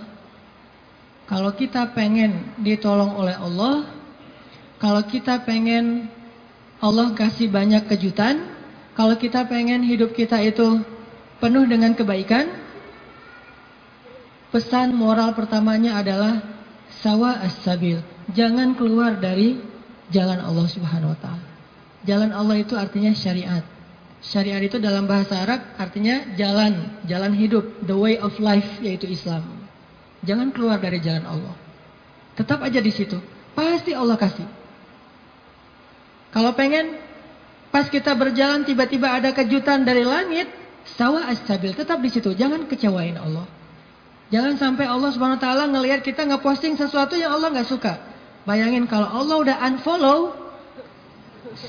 [SPEAKER 2] kalau kita pengen ditolong oleh Allah, kalau kita pengen Allah kasih banyak kejutan, kalau kita pengen hidup kita itu penuh dengan kebaikan, pesan moral pertamanya adalah sawa as-sabil. Jangan keluar dari jalan Allah Subhanahu wa taala. Jalan Allah itu artinya syariat. Syariat itu dalam bahasa Arab artinya jalan, jalan hidup, the way of life yaitu Islam. Jangan keluar dari jalan Allah. Tetap aja di situ. Pasti Allah kasih. Kalau pengen pas kita berjalan tiba-tiba ada kejutan dari langit, sawa as-sabil, tetap di situ. Jangan kecewain Allah. Jangan sampai Allah Subhanahu wa taala ngelihat kita ngeposting sesuatu yang Allah nggak suka. Bayangin kalau Allah udah unfollow,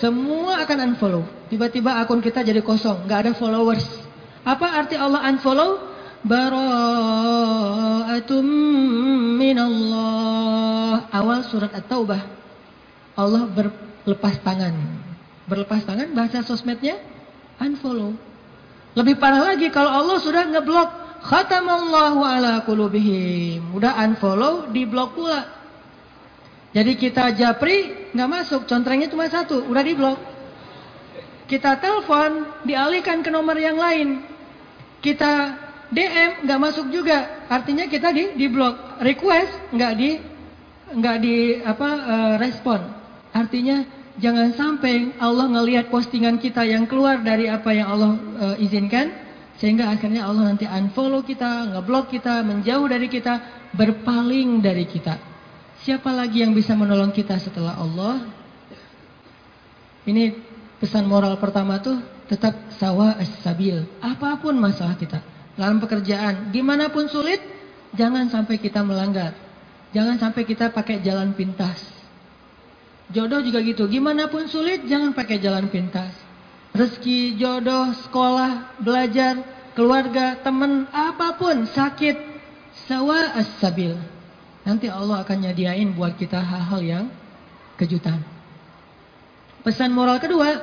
[SPEAKER 2] semua akan unfollow. Tiba-tiba akun kita jadi kosong, nggak ada followers. Apa arti Allah unfollow? Bara'atum minallah. Awal surat At-Taubah. Allah berlepas tangan. Berlepas tangan bahasa sosmednya unfollow. Lebih parah lagi kalau Allah sudah ngeblok khatamallahu ala qulubihim. Udah unfollow, di blok pula. Jadi kita japri nggak masuk, contrengnya cuma satu, udah di blok. Kita telepon dialihkan ke nomor yang lain. Kita DM nggak masuk juga, artinya kita di di blok. Request nggak di nggak di apa uh, respon. Artinya jangan sampai Allah ngelihat postingan kita yang keluar dari apa yang Allah uh, izinkan sehingga akhirnya Allah nanti unfollow kita, ngeblok kita, menjauh dari kita, berpaling dari kita. Siapa lagi yang bisa menolong kita setelah Allah? Ini pesan moral pertama tuh tetap sawa as-sabil. Apa pun masalah kita. Dalam pekerjaan, di mana pun sulit, jangan sampai kita melanggar. Jangan sampai kita pakai jalan pintas. Jodoh juga gitu. Gimana pun sulit, jangan pakai jalan pintas. Rezeki, jodoh, sekolah, belajar, keluarga, teman, apa pun, sakit, sawa as-sabil. Nanti Allah akan nyediain buat kita hal-hal yang kejutan. Pesan moral kedua,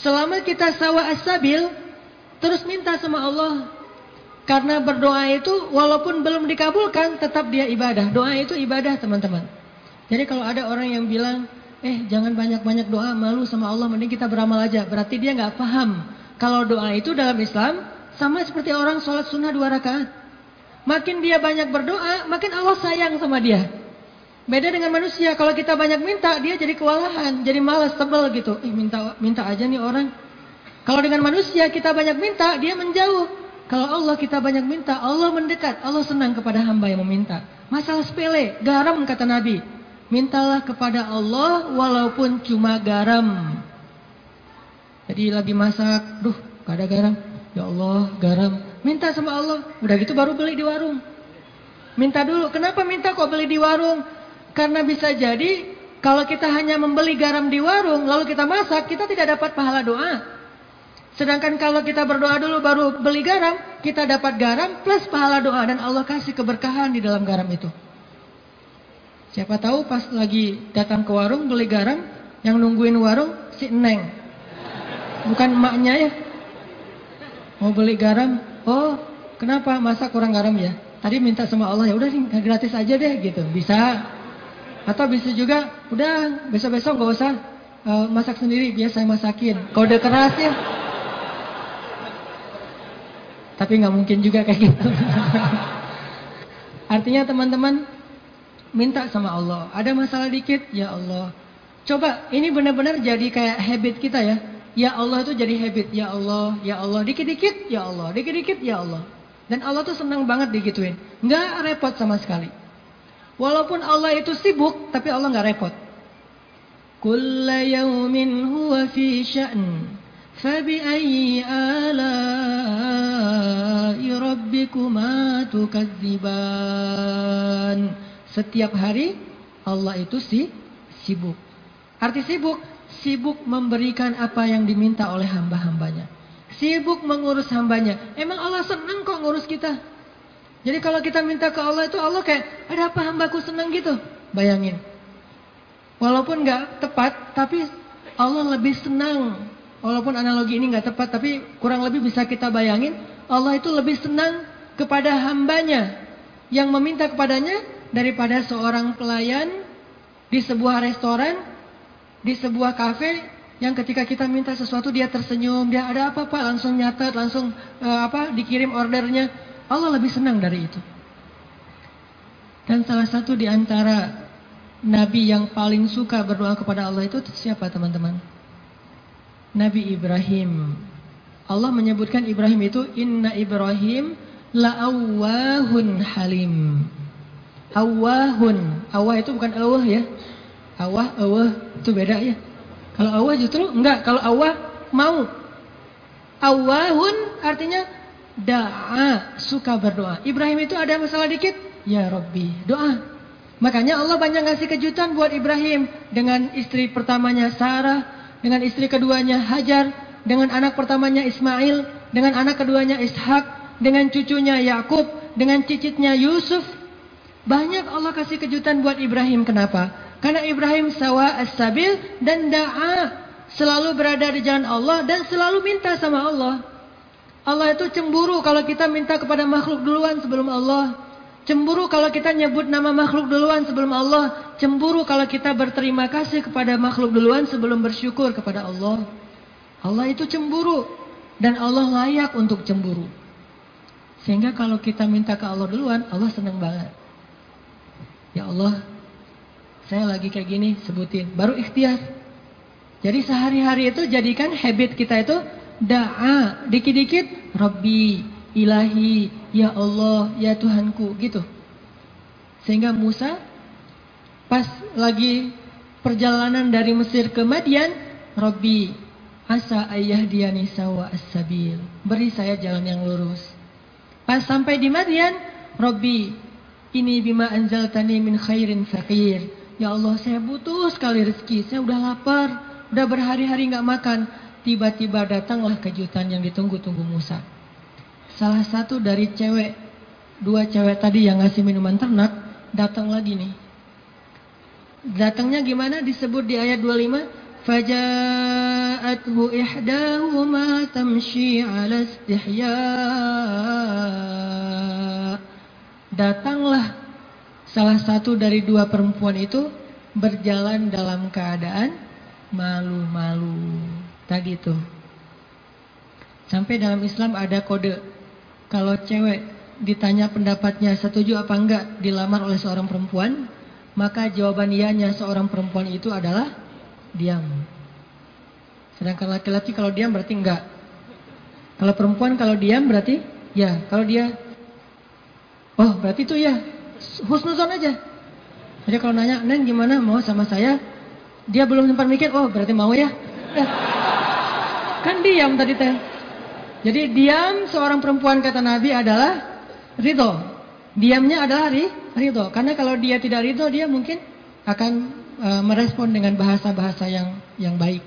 [SPEAKER 2] selama kita sawa as-sabil, terus minta sama Allah. Karena berdoa itu walaupun belum dikabulkan, tetap dia ibadah. Doa itu ibadah teman-teman. Jadi kalau ada orang yang bilang, eh jangan banyak-banyak doa, malu sama Allah, mending kita beramal aja. Berarti dia nggak paham. Kalau doa itu dalam Islam, sama seperti orang sholat sunnah dua rakaat. Makin dia banyak berdoa, makin Allah sayang sama dia. Beda dengan manusia, kalau kita banyak minta, dia jadi kewalahan, jadi malas, tebal gitu. Eh, minta minta aja nih orang. Kalau dengan manusia kita banyak minta, dia menjauh. Kalau Allah kita banyak minta, Allah mendekat. Allah senang kepada hamba yang meminta. Masalah sepele, garam kata Nabi. Mintalah kepada Allah walaupun cuma garam. Jadi lagi masak, duh gak ada garam. Ya Allah, garam. Minta sama Allah. Udah gitu baru beli di warung. Minta dulu. Kenapa minta kok beli di warung? Karena bisa jadi kalau kita hanya membeli garam di warung, lalu kita masak, kita tidak dapat pahala doa. Sedangkan kalau kita berdoa dulu baru beli garam, kita dapat garam plus pahala doa dan Allah kasih keberkahan di dalam garam itu. Siapa tahu pas lagi datang ke warung beli garam, yang nungguin warung si Neng. Bukan emaknya ya. Mau beli garam, oh kenapa masa kurang garam ya? Tadi minta sama Allah ya udah gratis aja deh gitu. Bisa. Atau bisa juga, udah besok-besok gak usah uh, masak sendiri, biar saya masakin. Kode keras ya. Tapi nggak mungkin juga kayak gitu. Artinya teman-teman minta sama Allah. Ada masalah dikit, ya Allah. Coba ini benar-benar jadi kayak habit kita ya. Ya Allah itu jadi habit. Ya Allah, ya Allah. Dikit-dikit, ya Allah. Dikit-dikit, ya Allah. Dan Allah tuh senang banget digituin. Nggak repot sama sekali. Walaupun Allah itu sibuk, tapi Allah nggak repot. Kulla yawmin huwa fi sya'n. فبأي آلاء ربكما تكذبان setiap hari Allah itu si sibuk. Arti sibuk, sibuk memberikan apa yang diminta oleh hamba-hambanya. Sibuk mengurus hambanya. Emang Allah senang kok ngurus kita. Jadi kalau kita minta ke Allah itu Allah kayak ada apa hambaku senang gitu. Bayangin. Walaupun nggak tepat, tapi Allah lebih senang Walaupun analogi ini nggak tepat, tapi kurang lebih bisa kita bayangin, Allah itu lebih senang kepada hambanya yang meminta kepadanya daripada seorang pelayan di sebuah restoran, di sebuah kafe yang ketika kita minta sesuatu dia tersenyum, dia ada apa pak, langsung nyatet, langsung uh, apa dikirim ordernya. Allah lebih senang dari itu. Dan salah satu di antara nabi yang paling suka berdoa kepada Allah itu siapa teman-teman? Nabi Ibrahim. Allah menyebutkan Ibrahim itu inna Ibrahim la'awahun halim. Awahun. Awah itu bukan awah ya. Awah, awah itu beda ya. Kalau awah justru enggak. Kalau awah mau. Awahun artinya da'a, suka berdoa. Ibrahim itu ada masalah dikit, ya Rabbi, doa. Makanya Allah banyak ngasih kejutan buat Ibrahim dengan istri pertamanya Sarah, dengan istri keduanya Hajar, dengan anak pertamanya Ismail, dengan anak keduanya Ishak, dengan cucunya Yakub, dengan cicitnya Yusuf. Banyak Allah kasih kejutan buat Ibrahim. Kenapa? Karena Ibrahim sawa as-sabil dan da'a. Selalu berada di jalan Allah dan selalu minta sama Allah. Allah itu cemburu kalau kita minta kepada makhluk duluan sebelum Allah. Cemburu kalau kita nyebut nama makhluk duluan sebelum Allah. Cemburu kalau kita berterima kasih kepada makhluk duluan sebelum bersyukur kepada Allah. Allah itu cemburu. Dan Allah layak untuk cemburu. Sehingga kalau kita minta ke Allah duluan, Allah senang banget. Ya Allah, saya lagi kayak gini, sebutin. Baru ikhtiar. Jadi sehari-hari itu jadikan habit kita itu da'a. Dikit-dikit, Rabbi, ilahi, ya Allah, ya Tuhanku, gitu. Sehingga Musa pas lagi perjalanan dari Mesir ke Madian, Robbi asa ayah diani sawa as-sabil. Beri saya jalan yang lurus. Pas sampai di Madian, Robbi ini bima anzaltani min khairin fakir. Ya Allah, saya butuh sekali rezeki. Saya udah lapar, udah berhari-hari nggak makan. Tiba-tiba datanglah kejutan yang ditunggu-tunggu Musa. Salah satu dari cewek, dua cewek tadi yang ngasih minuman ternak, datang lagi nih. Datangnya gimana disebut di ayat 25? Faja'athu ihdahuma tamshi ala istihya. Datanglah salah satu dari dua perempuan itu berjalan dalam keadaan malu-malu. Tadi tuh. Sampai dalam Islam ada kode kalau cewek ditanya pendapatnya setuju apa enggak dilamar oleh seorang perempuan, maka jawaban ianya seorang perempuan itu adalah diam. Sedangkan laki-laki kalau diam berarti enggak. Kalau perempuan kalau diam berarti Ya, kalau dia Oh, berarti itu ya husnuzon aja. Jadi kalau nanya, "Neng gimana mau sama saya?" Dia belum sempat mikir, "Oh, berarti mau ya?" ya. Kan diam tadi teh. Jadi diam seorang perempuan kata Nabi adalah ridho. Diamnya adalah ri, ridho. Karena kalau dia tidak ridho, dia mungkin akan e, merespon dengan bahasa-bahasa yang yang baik.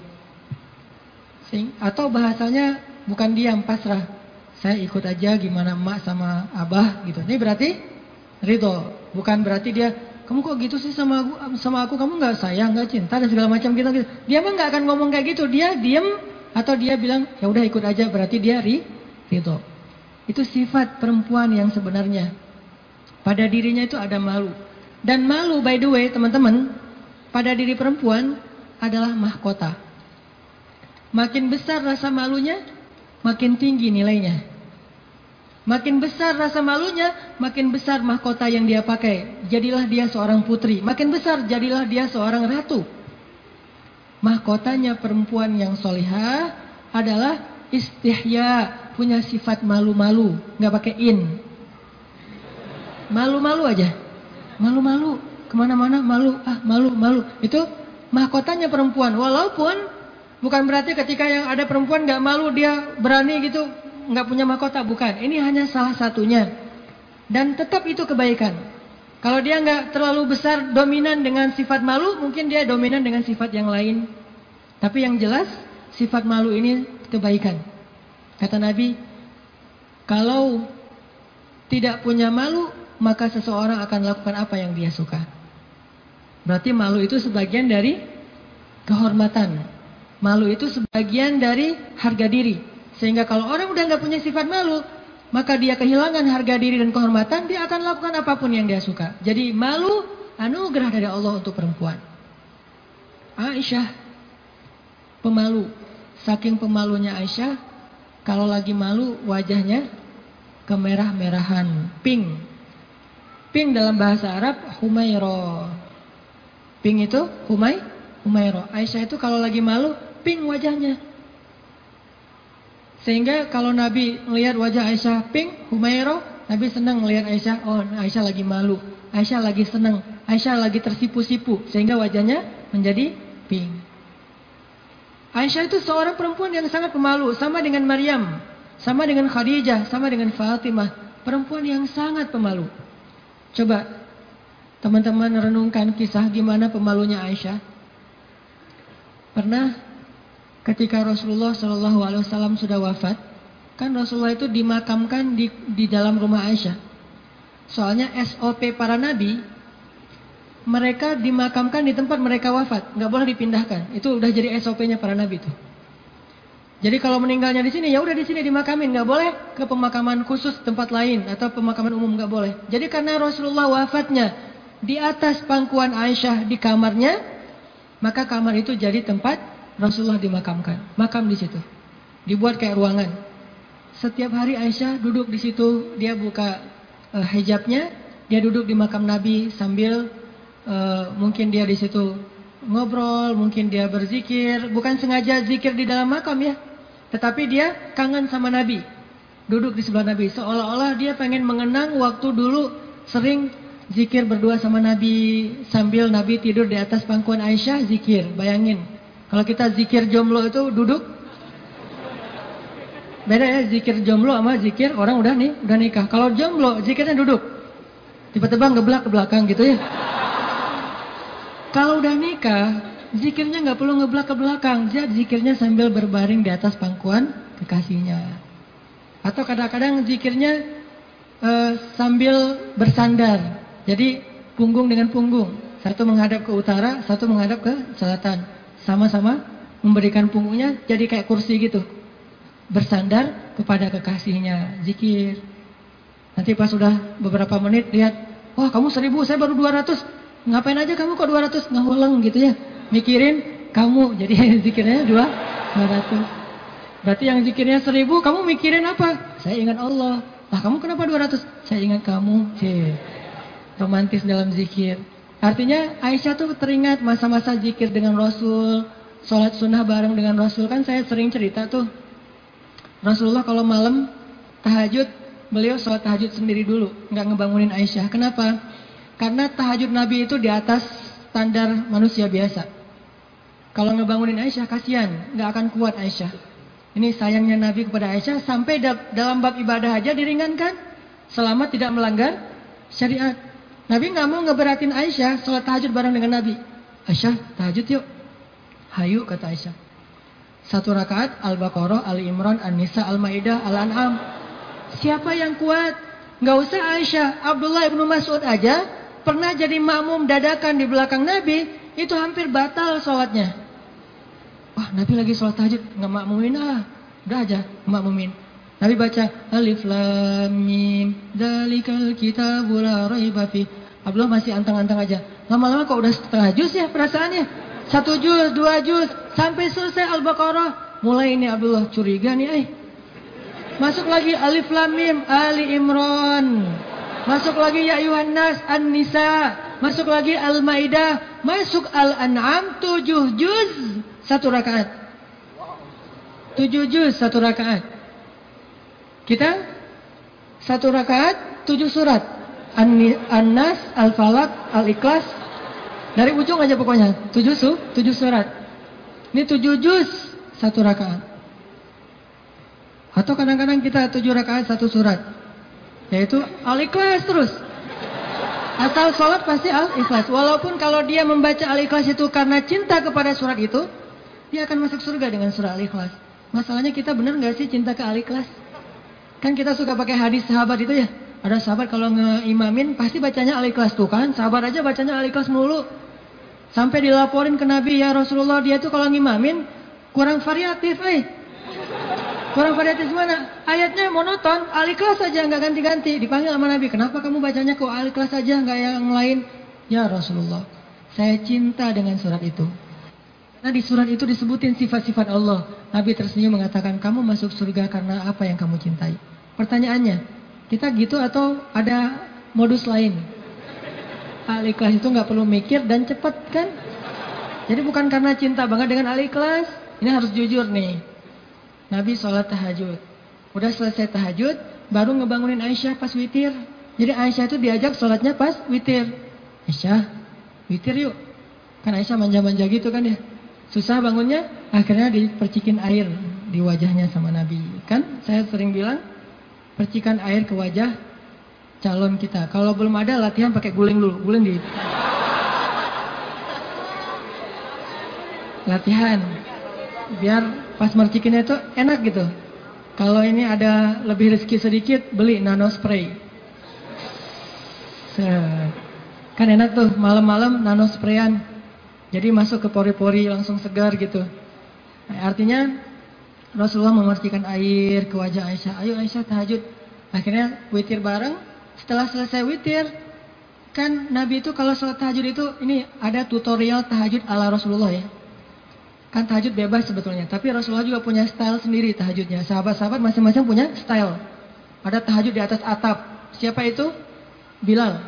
[SPEAKER 2] Sing, atau bahasanya bukan diam, pasrah saya ikut aja gimana emak sama abah gitu. Ini berarti ridho, bukan berarti dia kamu kok gitu sih sama aku, sama aku kamu nggak sayang, nggak cinta dan segala macam gitu. gitu. Dia mah nggak akan ngomong kayak gitu, dia diem atau dia bilang ya udah ikut aja berarti dia ri, ridho. Itu sifat perempuan yang sebenarnya. Pada dirinya itu ada malu. Dan malu by the way teman-teman, pada diri perempuan adalah mahkota. Makin besar rasa malunya, makin tinggi nilainya. Makin besar rasa malunya, makin besar mahkota yang dia pakai. Jadilah dia seorang putri. Makin besar, jadilah dia seorang ratu. Mahkotanya perempuan yang solihah adalah istihya, punya sifat malu-malu, nggak pakai in. Malu-malu aja, malu-malu, ke mana-mana malu, ah malu-malu. Itu mahkotanya perempuan. Walaupun bukan berarti ketika yang ada perempuan nggak malu dia berani gitu nggak punya mahkota, bukan. Ini hanya salah satunya. Dan tetap itu kebaikan. Kalau dia nggak terlalu besar dominan dengan sifat malu, mungkin dia dominan dengan sifat yang lain. Tapi yang jelas, sifat malu ini kebaikan. Kata Nabi, kalau tidak punya malu, maka seseorang akan lakukan apa yang dia suka. Berarti malu itu sebagian dari kehormatan. Malu itu sebagian dari harga diri. Sehingga kalau orang udah nggak punya sifat malu, maka dia kehilangan harga diri dan kehormatan, dia akan lakukan apa pun yang dia suka. Jadi malu anugerah dari Allah untuk perempuan. Aisyah pemalu. Saking pemalunya Aisyah, kalau lagi malu wajahnya kemerah-merahan, pink. Pink dalam bahasa Arab humairo. Pink itu humay, humairo. Aisyah itu kalau lagi malu pink wajahnya. Sehingga kalau Nabi melihat wajah Aisyah pink, Humairo, Nabi senang melihat Aisyah, oh Aisyah lagi malu, Aisyah lagi senang, Aisyah lagi tersipu-sipu, sehingga wajahnya menjadi pink. Aisyah itu seorang perempuan yang sangat pemalu, sama dengan Maryam, sama dengan Khadijah, sama dengan Fatimah, perempuan yang sangat pemalu. Coba teman-teman renungkan kisah gimana pemalunya Aisyah. Pernah ketika Rasulullah Wasallam sudah wafat, kan Rasulullah itu dimakamkan di di dalam rumah Aisyah. Soalnya SOP para nabi, mereka dimakamkan di tempat mereka wafat, nggak boleh dipindahkan. Itu udah jadi SOP-nya para nabi itu. Jadi kalau meninggalnya di sini, ya udah di sini dimakamin, nggak boleh ke pemakaman khusus tempat lain atau pemakaman umum nggak boleh. Jadi karena Rasulullah wafatnya di atas pangkuan Aisyah di kamarnya, maka kamar itu jadi tempat Rasulullah dimakamkan, makam di situ. Dibuat kayak ruangan. Setiap hari Aisyah duduk di situ, dia buka uh, hijabnya, dia duduk di makam Nabi sambil uh, mungkin dia di situ ngobrol, mungkin dia berzikir, bukan sengaja zikir di dalam makam ya, tetapi dia kangen sama Nabi. Duduk di sebelah Nabi, seolah-olah dia pengen mengenang waktu dulu sering zikir berdua sama Nabi sambil Nabi tidur di atas pangkuan Aisyah zikir. Bayangin, kalau kita zikir jomblo itu duduk. Beda ya zikir jomblo sama zikir orang udah nih, udah nikah. Kalau jomblo zikirnya duduk. Tiba-tiba ngeblak ke belakang gitu ya. Kalau udah nikah, zikirnya nggak perlu ngeblak ke belakang. Dia zikirnya sambil berbaring di atas pangkuan kekasihnya. Atau kadang-kadang zikirnya uh, sambil bersandar. Jadi punggung dengan punggung. Satu menghadap ke utara, satu menghadap ke selatan. Sama-sama memberikan punggungnya jadi kayak kursi gitu. Bersandar kepada kekasihnya, zikir. Nanti pas sudah beberapa menit lihat, wah kamu seribu, saya baru dua ratus. Ngapain aja kamu kok dua ratus? Nguleng gitu ya. Mikirin kamu, jadi zikirnya dua, dua ratus. Berarti yang zikirnya seribu, kamu mikirin apa? Saya ingat Allah. Lah kamu kenapa dua ratus? Saya ingat kamu. Cih. Romantis dalam zikir. Artinya Aisyah tuh teringat masa-masa zikir dengan Rasul, sholat sunnah bareng dengan Rasul. Kan saya sering cerita tuh, Rasulullah kalau malam tahajud beliau sholat tahajud sendiri dulu, nggak ngebangunin Aisyah. Kenapa? Karena tahajud Nabi itu di atas standar manusia biasa. Kalau ngebangunin Aisyah kasihan, nggak akan kuat Aisyah. Ini sayangnya Nabi kepada Aisyah sampai dalam bab ibadah aja diringankan selama tidak melanggar syariat. Nabi nggak mau ngeberatin Aisyah sholat tahajud bareng dengan Nabi. Aisyah tahajud yuk. Hayu kata Aisyah. Satu rakaat Al-Baqarah, Ali Imran, An-Nisa, Al-Maidah, Al-An'am. Siapa yang kuat? Gak usah Aisyah, Abdullah ibnu Mas'ud aja pernah jadi makmum dadakan di belakang Nabi, itu hampir batal sholatnya. Wah Nabi lagi sholat tahajud, nggak makmumin ah, udah aja makmumin. Nabi baca Alif Lam Mim Dalikal kitabul la raiba Abdullah masih antang-antang aja. Lama-lama kok udah setengah juz ya perasaannya. Satu juz, dua juz, sampai selesai Al-Baqarah. Mulai ini Abdullah curiga nih, eh. Masuk lagi Alif Lam Mim Ali Imran. Masuk lagi Ya Ayuhan Nas An-Nisa. Masuk lagi Al-Maidah. Masuk Al-An'am tujuh juz satu rakaat. Tujuh juz satu rakaat. Kita satu rakaat tujuh surat. An-Nas, Al-Falaq, Al-Ikhlas. Dari ujung aja pokoknya. Tujuh su, tujuh surat. Ini tujuh juz satu rakaat. Atau kadang-kadang kita tujuh rakaat satu surat. Yaitu Al-Ikhlas terus. Asal sholat pasti Al-Ikhlas. Walaupun kalau dia membaca Al-Ikhlas itu karena cinta kepada surat itu, dia akan masuk surga dengan surat Al-Ikhlas. Masalahnya kita benar nggak sih cinta ke Al-Ikhlas? Kan kita suka pakai hadis sahabat itu ya. Ada sahabat kalau ngeimamin pasti bacanya Al-Ikhlas tuh kan. Sahabat aja bacanya Al-Ikhlas mulu. Sampai dilaporin ke Nabi ya Rasulullah dia tuh kalau ngimamin kurang variatif eh. Kurang variatif mana? Ayatnya monoton, al-ikhlas saja nggak ganti-ganti. Dipanggil sama Nabi, kenapa kamu bacanya kok al-ikhlas saja nggak yang lain? Ya Rasulullah, saya cinta dengan surat itu. Nah di surat itu disebutin sifat-sifat Allah. Nabi tersenyum mengatakan, kamu masuk surga karena apa yang kamu cintai. Pertanyaannya, kita gitu atau ada modus lain? Al-ikhlas itu nggak perlu mikir dan cepat kan? Jadi bukan karena cinta banget dengan al-ikhlas. Ini harus jujur nih. Nabi sholat tahajud. Udah selesai tahajud, baru ngebangunin Aisyah pas witir. Jadi Aisyah itu diajak sholatnya pas witir. Aisyah, witir yuk. Kan Aisyah manja-manja gitu kan ya. Susah bangunnya, akhirnya dipercikin air di wajahnya sama Nabi. Kan saya sering bilang, percikan air ke wajah calon kita. Kalau belum ada latihan pakai guling dulu, guling di latihan biar pas mercikinnya itu enak gitu. Kalau ini ada lebih rezeki sedikit, beli nano spray. Kan enak tuh malam-malam nano sprayan. Jadi masuk ke pori-pori langsung segar gitu. Artinya Rasulullah memercikan air ke wajah Aisyah. Ayo Aisyah tahajud. Akhirnya witir bareng. Setelah selesai witir, kan Nabi itu kalau sholat tahajud itu ini ada tutorial tahajud ala Rasulullah ya. Kan tahajud bebas sebetulnya, tapi Rasulullah juga punya style sendiri tahajudnya. Sahabat-sahabat masing-masing punya style. Ada tahajud di atas atap. Siapa itu? Bilal.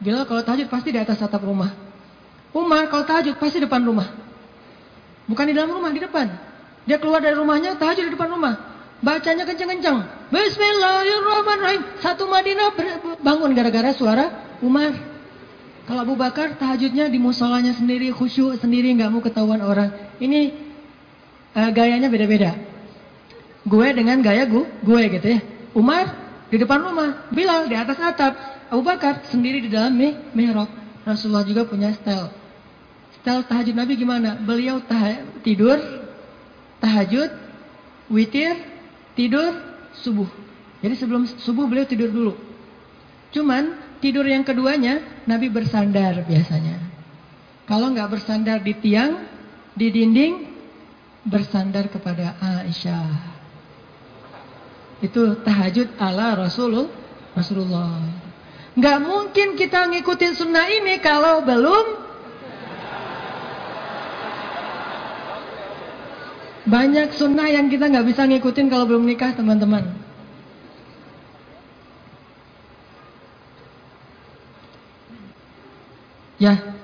[SPEAKER 2] Bilal kalau tahajud pasti di atas atap rumah. Umar kalau tahajud pasti depan rumah. Bukan di dalam rumah, di depan. Dia keluar dari rumahnya, tahajud di depan rumah. Bacanya kenceng-kenceng. Bismillahirrahmanirrahim. Satu Madinah bangun gara-gara suara Umar. Kalau Abu Bakar tahajudnya di musolanya sendiri, khusyuk sendiri, nggak mau ketahuan orang. Ini uh, gayanya beda-beda. Gue dengan gaya gue, gue gitu ya. Umar di depan rumah, Bilal di atas atap, Abu Bakar sendiri di dalam mih, mihrab. Rasulullah juga punya style. Style tahajud Nabi gimana? Beliau tah tidur, tahajud, witir, tidur, subuh. Jadi sebelum subuh beliau tidur dulu. Cuman tidur yang keduanya Nabi bersandar biasanya. Kalau nggak bersandar di tiang, di dinding, bersandar kepada Aisyah. Itu tahajud ala Rasulullah. Rasulullah. Nggak mungkin kita ngikutin sunnah ini kalau belum banyak sunnah yang kita nggak bisa ngikutin kalau belum nikah teman-teman. Ya,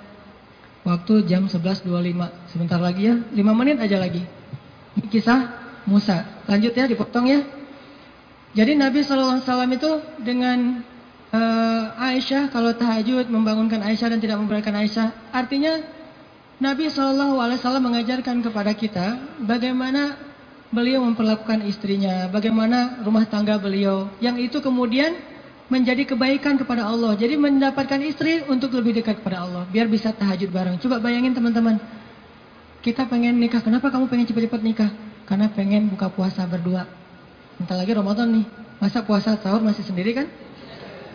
[SPEAKER 2] waktu jam 11.25. Sebentar lagi ya, 5 menit aja lagi. Ini kisah Musa. Lanjut ya, dipotong ya. Jadi Nabi SAW itu dengan uh, Aisyah kalau tahajud membangunkan Aisyah dan tidak membangunkan Aisyah, artinya Nabi SAW mengajarkan kepada kita bagaimana beliau memperlakukan istrinya, bagaimana rumah tangga beliau, yang itu kemudian menjadi kebaikan kepada Allah. Jadi mendapatkan istri untuk lebih dekat kepada Allah, biar bisa tahajud bareng. Coba bayangin teman-teman, kita pengen nikah, kenapa kamu pengen cepat-cepat nikah? Karena pengen buka puasa berdua. Entah lagi Ramadan nih. Masa puasa sahur masih sendiri kan?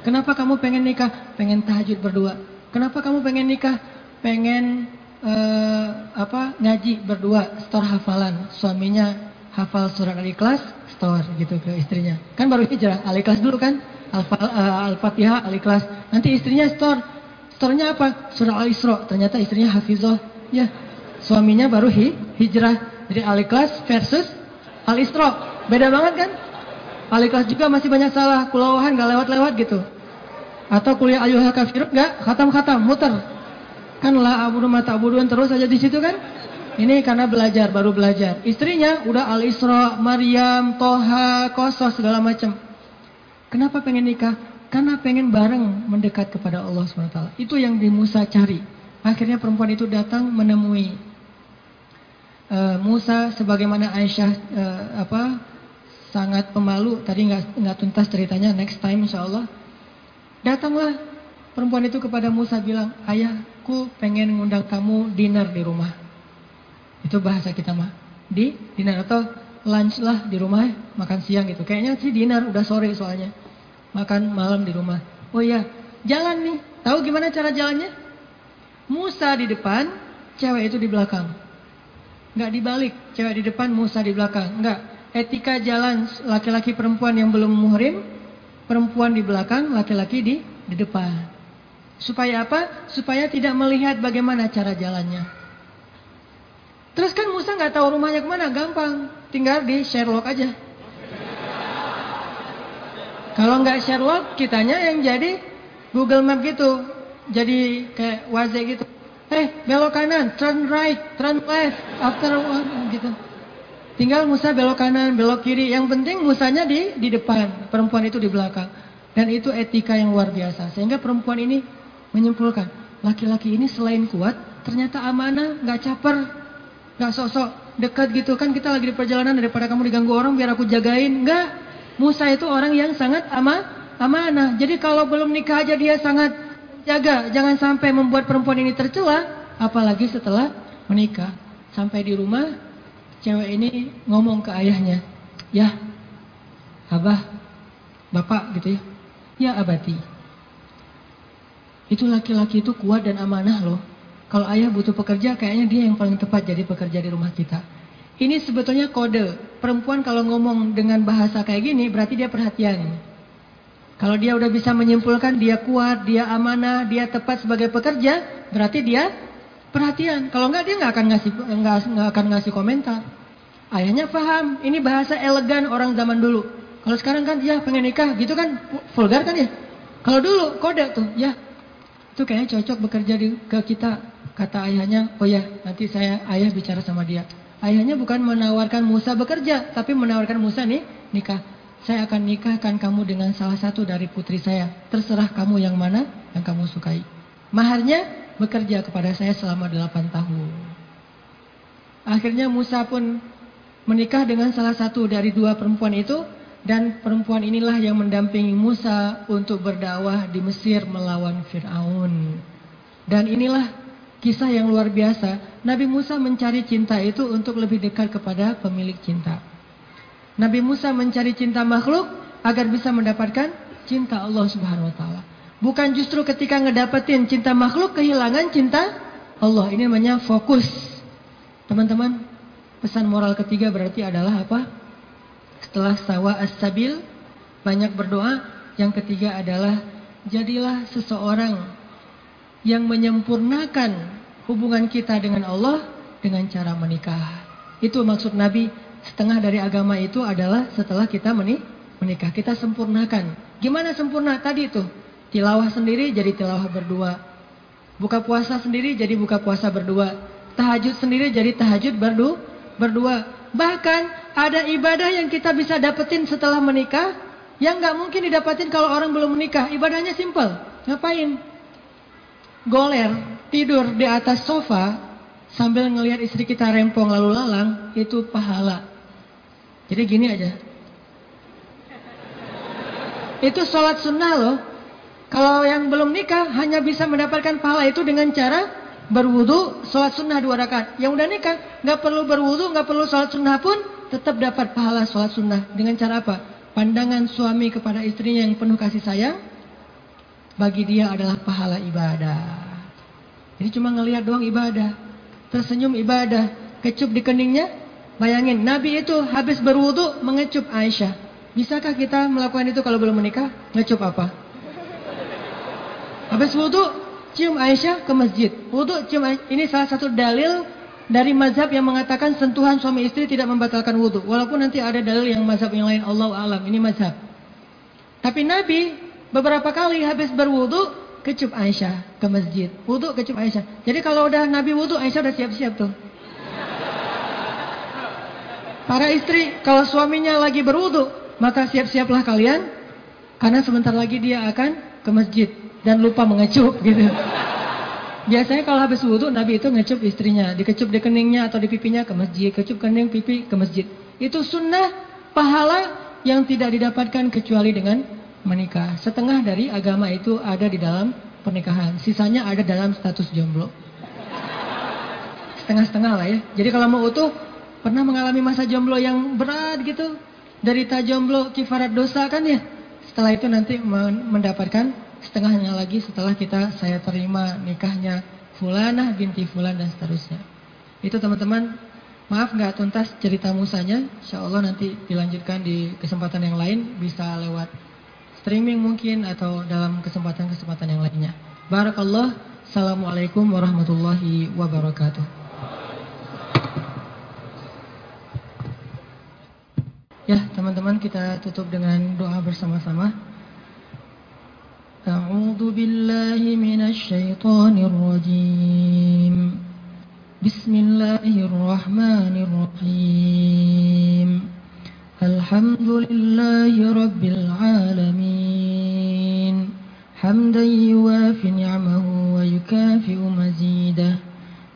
[SPEAKER 2] Kenapa kamu pengen nikah? Pengen tahajud berdua. Kenapa kamu pengen nikah? Pengen uh, apa? Ngaji berdua, store hafalan. Suaminya hafal surat Al-Ikhlas, store gitu ke istrinya. Kan baru hijrah, Al-Ikhlas dulu kan? Eh, Al-Fatihah, Al-Ikhlas. Nanti istrinya store. Store-nya apa? Surah Al-Isra. Ternyata istrinya hafizah. Ya. Suaminya baru hi, hijrah. Jadi Al-Ikhlas versus Al-Isra. Beda banget kan? Wali kelas juga masih banyak salah, kulawahan gak lewat-lewat gitu. Atau kuliah ayuhal kafir gak khatam-khatam, muter. Kan lah abudu mata abuduan terus aja di situ kan? Ini karena belajar, baru belajar. Istrinya udah Al-Isra, Maryam, Toha, Kosos, segala macam. Kenapa pengen nikah? Karena pengen bareng mendekat kepada Allah SWT. Itu yang di Musa cari. Akhirnya perempuan itu datang menemui uh, Musa sebagaimana Aisyah uh, apa sangat pemalu. Tadi nggak nggak tuntas ceritanya. Next time insya Allah. Datanglah perempuan itu kepada Musa bilang, ayahku pengen ngundang kamu dinner di rumah. Itu bahasa kita mah. Di dinner atau lunch lah di rumah, makan siang gitu. Kayaknya sih dinner, udah sore soalnya. Makan malam di rumah. Oh iya, jalan nih. Tahu gimana cara jalannya? Musa di depan, cewek itu di belakang. Nggak dibalik, cewek di depan, Musa di belakang. Nggak etika jalan laki-laki perempuan yang belum muhrim, perempuan di belakang, laki-laki di di depan. Supaya apa? Supaya tidak melihat bagaimana cara jalannya. Terus kan Musa nggak tahu rumahnya ke mana, gampang, tinggal di Sherlock aja. Kalau nggak Sherlock, kitanya yang jadi Google Map gitu, jadi kayak waze gitu. Eh, belok kanan, turn right, turn left, after one, gitu. Tinggal Musa belok kanan, belok kiri. Yang penting Musanya di di depan, perempuan itu di belakang. Dan itu etika yang luar biasa. Sehingga perempuan ini menyimpulkan, laki-laki ini selain kuat, ternyata amanah, nggak caper, nggak sosok dekat gitu kan kita lagi di perjalanan daripada kamu diganggu orang biar aku jagain. Nggak. Musa itu orang yang sangat ama, amanah. Jadi kalau belum nikah aja dia sangat jaga, jangan sampai membuat perempuan ini tercela, apalagi setelah menikah. Sampai di rumah cewek ini ngomong ke ayahnya, ya abah, bapak gitu ya, ya abati. Itu laki-laki itu kuat dan amanah loh. Kalau ayah butuh pekerja, kayaknya dia yang paling tepat jadi pekerja di rumah kita. Ini sebetulnya kode. Perempuan kalau ngomong dengan bahasa kayak gini, berarti dia perhatian. Kalau dia udah bisa menyimpulkan dia kuat, dia amanah, dia tepat sebagai pekerja, berarti dia perhatian. Kalau enggak dia enggak akan ngasih enggak akan ngasih komentar. Ayahnya paham, ini bahasa elegan orang zaman dulu. Kalau sekarang kan ya pengen nikah gitu kan vulgar kan ya. Kalau dulu kode tuh ya. Itu kayaknya cocok bekerja di, ke kita. Kata ayahnya, oh ya nanti saya ayah bicara sama dia. Ayahnya bukan menawarkan Musa bekerja, tapi menawarkan Musa nih nikah. Saya akan nikahkan kamu dengan salah satu dari putri saya. Terserah kamu yang mana yang kamu sukai. Maharnya bekerja kepada saya selama 8 tahun. Akhirnya Musa pun menikah dengan salah satu dari dua perempuan itu dan perempuan inilah yang mendampingi Musa untuk berdakwah di Mesir melawan Firaun. Dan inilah kisah yang luar biasa. Nabi Musa mencari cinta itu untuk lebih dekat kepada pemilik cinta. Nabi Musa mencari cinta makhluk agar bisa mendapatkan cinta Allah Subhanahu wa taala. Bukan justru ketika ngedapetin cinta makhluk kehilangan cinta Allah. Ini namanya fokus. Teman-teman, pesan moral ketiga berarti adalah apa? Setelah sawa as-sabil, banyak berdoa. Yang ketiga adalah jadilah seseorang yang menyempurnakan hubungan kita dengan Allah dengan cara menikah. Itu maksud Nabi, setengah dari agama itu adalah setelah kita menikah. Kita sempurnakan. Gimana sempurna tadi itu? Tilawah sendiri jadi tilawah berdua. Buka puasa sendiri jadi buka puasa berdua. Tahajud sendiri jadi tahajud berdu, berdua. Bahkan ada ibadah yang kita bisa dapetin setelah menikah. yang nggak mungkin didapatin kalau orang belum menikah. Ibadahnya simple. Ngapain? Goler, tidur di atas sofa sambil ngelihat istri kita rempong lalu lalang, itu pahala. Jadi gini aja. Itu sholat sunnah loh. Kalau yang belum nikah hanya bisa mendapatkan pahala itu dengan cara berwudu, sholat sunnah dua rakaat. Yang udah nikah nggak perlu berwudu, nggak perlu sholat sunnah pun tetap dapat pahala sholat sunnah. Dengan cara apa? Pandangan suami kepada istrinya yang penuh kasih sayang, bagi dia adalah pahala ibadah. Jadi cuma ngelihat doang ibadah, tersenyum ibadah, kecup di keningnya. Bayangin, Nabi itu habis berwudu mengecup Aisyah. Bisakah kita melakukan itu kalau belum menikah? Ngecup apa? Habis wudu, cium Aisyah ke masjid. Wudu cium Aisyah. Ini salah satu dalil dari mazhab yang mengatakan sentuhan suami istri tidak membatalkan wudu. Walaupun nanti ada dalil yang mazhab yang lain. Allah alam. Ini mazhab. Tapi Nabi beberapa kali habis berwudu kecup Aisyah ke masjid. Wudu kecup Aisyah. Jadi kalau udah Nabi wudu Aisyah udah siap-siap tuh. Para istri kalau suaminya lagi berwudu, maka siap-siaplah kalian karena sebentar lagi dia akan ke masjid dan lupa mengecup gitu. Biasanya kalau habis wudu Nabi itu ngecup istrinya, dikecup di keningnya atau di pipinya ke masjid, kecup kening pipi ke masjid. Itu sunnah pahala yang tidak didapatkan kecuali dengan menikah. Setengah dari agama itu ada di dalam pernikahan, sisanya ada dalam status jomblo. Setengah-setengah lah ya. Jadi kalau mau utuh Pernah mengalami masa jomblo yang berat gitu? Dari jomblo kifarat dosa kan ya? Setelah itu nanti mendapatkan setengahnya lagi setelah kita saya terima nikahnya Fulanah binti Fulan dan seterusnya. Itu teman-teman, maaf nggak tuntas cerita musanya. Insya Allah nanti dilanjutkan di kesempatan yang lain bisa lewat streaming mungkin atau dalam kesempatan-kesempatan yang lainnya. Barakallah. Assalamualaikum warahmatullahi wabarakatuh. Ya, teman-teman kita tutup dengan doa bersama-sama. أعوذ بالله من الشيطان الرجيم. بسم الله الرحمن الرحيم. الحمد لله رب العالمين. حمدا يوافي نعمه ويكافئ مزيده.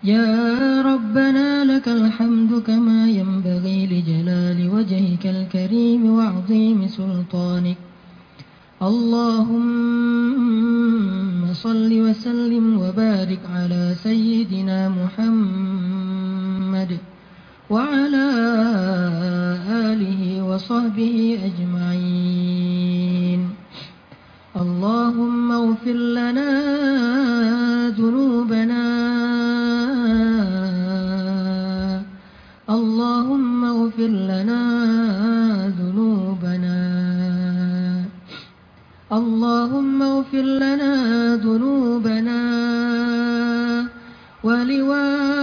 [SPEAKER 2] يا ربنا لك الحمد كما ينبغي لجلال وجهك الكريم وعظيم سلطانك. اللهم صل وسلم وبارك على سيدنا محمد وعلى آله وصحبه أجمعين. اللهم اغفر لنا ذنوبنا. اللهم اغفر لنا اللهم اغفر لنا ذنوبنا ولوالدينا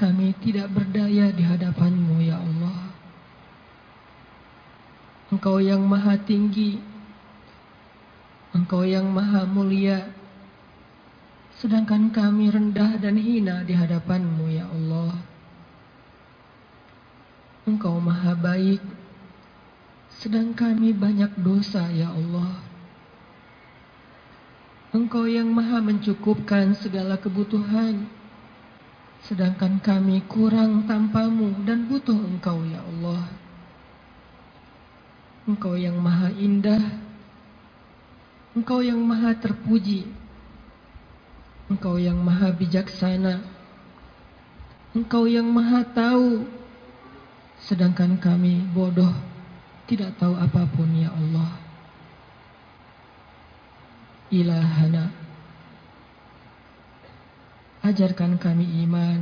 [SPEAKER 2] kami tidak berdaya di hadapanmu ya Allah. Engkau yang maha tinggi, Engkau yang maha mulia, sedangkan kami rendah dan hina di hadapanmu ya Allah. Engkau maha baik, sedang kami banyak dosa ya Allah. Engkau yang maha mencukupkan segala kebutuhan, sedangkan kami kurang tanpamu dan butuh engkau ya Allah. Engkau yang maha indah, engkau yang maha terpuji, engkau yang maha bijaksana, engkau yang maha tahu, Sedangkan kami bodoh tidak tahu apa pun ya Allah. Ilahana. Ajarkan kami iman.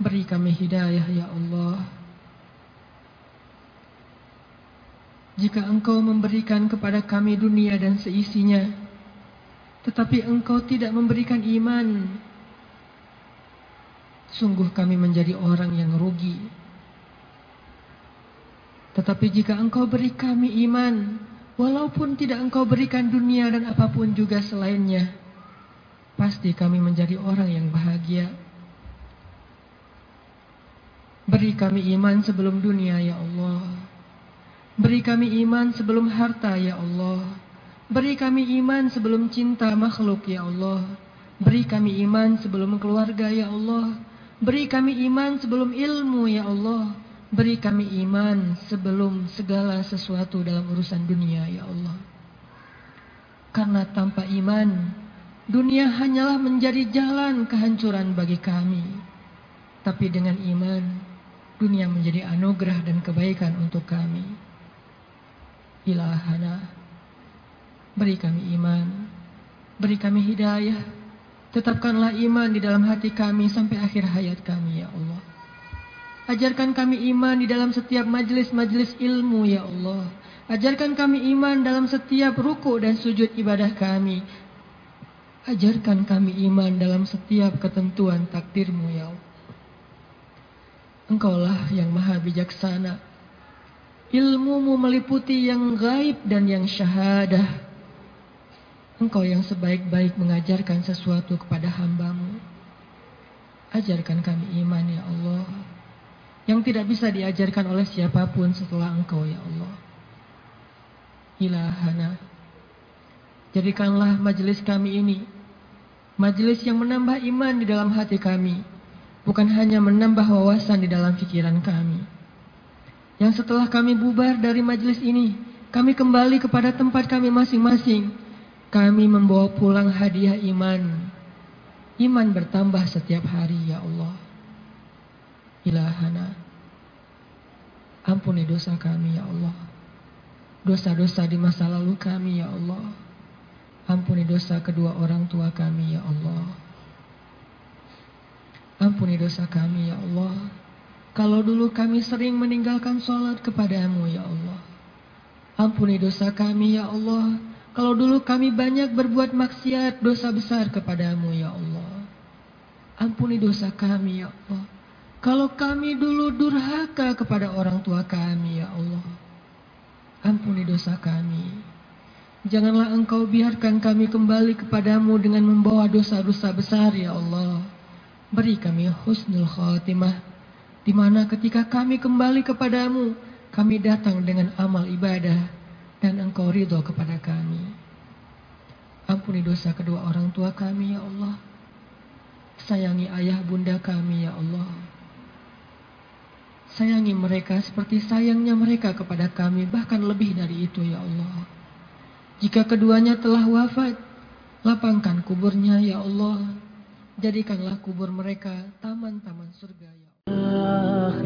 [SPEAKER 2] Beri kami hidayah ya Allah. Jika engkau memberikan kepada kami dunia dan seisinya, tetapi engkau tidak memberikan iman, Sungguh kami menjadi orang yang rugi. Tetapi jika engkau beri kami iman, walaupun tidak engkau berikan dunia dan apa pun juga selainnya, pasti kami menjadi orang yang bahagia. Beri kami iman sebelum dunia, ya Allah. Beri kami iman sebelum harta, ya Allah. Beri kami iman sebelum cinta makhluk, ya Allah. Beri kami iman sebelum keluarga, ya Allah. Beri kami iman sebelum ilmu ya Allah. Beri kami iman sebelum segala sesuatu dalam urusan dunia ya Allah. Karena tanpa iman, dunia hanyalah menjadi jalan kehancuran bagi kami. Tapi dengan iman, dunia menjadi anugerah dan kebaikan untuk kami. Ilahana, beri kami iman, beri kami hidayah, Tetapkanlah iman di dalam hati kami sampai akhir hayat kami ya Allah. Ajarkan kami iman di dalam setiap majelis-majelis ilmu ya Allah. Ajarkan kami iman dalam setiap ruku dan sujud ibadah kami. Ajarkan kami iman dalam setiap ketentuan takdirmu ya Allah. Engkaulah yang maha bijaksana. Ilmumu meliputi yang gaib dan yang syahadah. Engkau yang sebaik-baik mengajarkan sesuatu kepada hambamu. Ajarkan kami iman ya Allah. Yang tidak bisa diajarkan oleh siapa pun setelah engkau ya Allah. Ilahana. Jadikanlah majelis kami ini. Majelis yang menambah iman di dalam hati kami. Bukan hanya menambah wawasan di dalam pikiran kami. Yang setelah kami bubar dari majelis ini. Kami kembali kepada tempat kami masing-masing kami membawa pulang hadiah iman. Iman bertambah setiap hari ya Allah. Ilahana. Ampuni dosa kami ya Allah. Dosa-dosa di masa lalu kami ya Allah. Ampuni dosa kedua orang tua kami ya Allah. Ampuni dosa kami ya Allah. Kalau dulu kami sering meninggalkan sholat kepadamu ya Allah. Ampuni dosa kami ya Allah. Kalau dulu kami banyak berbuat maksiat, dosa besar kepadamu ya Allah. Ampuni dosa kami ya Allah. Kalau kami dulu durhaka kepada orang tua kami ya Allah. Ampuni dosa kami. Janganlah engkau biarkan kami kembali kepadamu dengan membawa dosa-dosa besar ya Allah. Beri kami husnul khatimah. Di mana ketika kami kembali kepadamu, kami datang dengan amal ibadah dan engkau ridho kepada kami. Ampuni dosa kedua orang tua kami ya Allah. Sayangi ayah bunda kami ya Allah. Sayangi mereka seperti sayangnya mereka kepada kami bahkan lebih dari itu ya Allah. Jika keduanya telah wafat, lapangkan kuburnya ya Allah. Jadikanlah kubur mereka taman-taman surga ya Allah.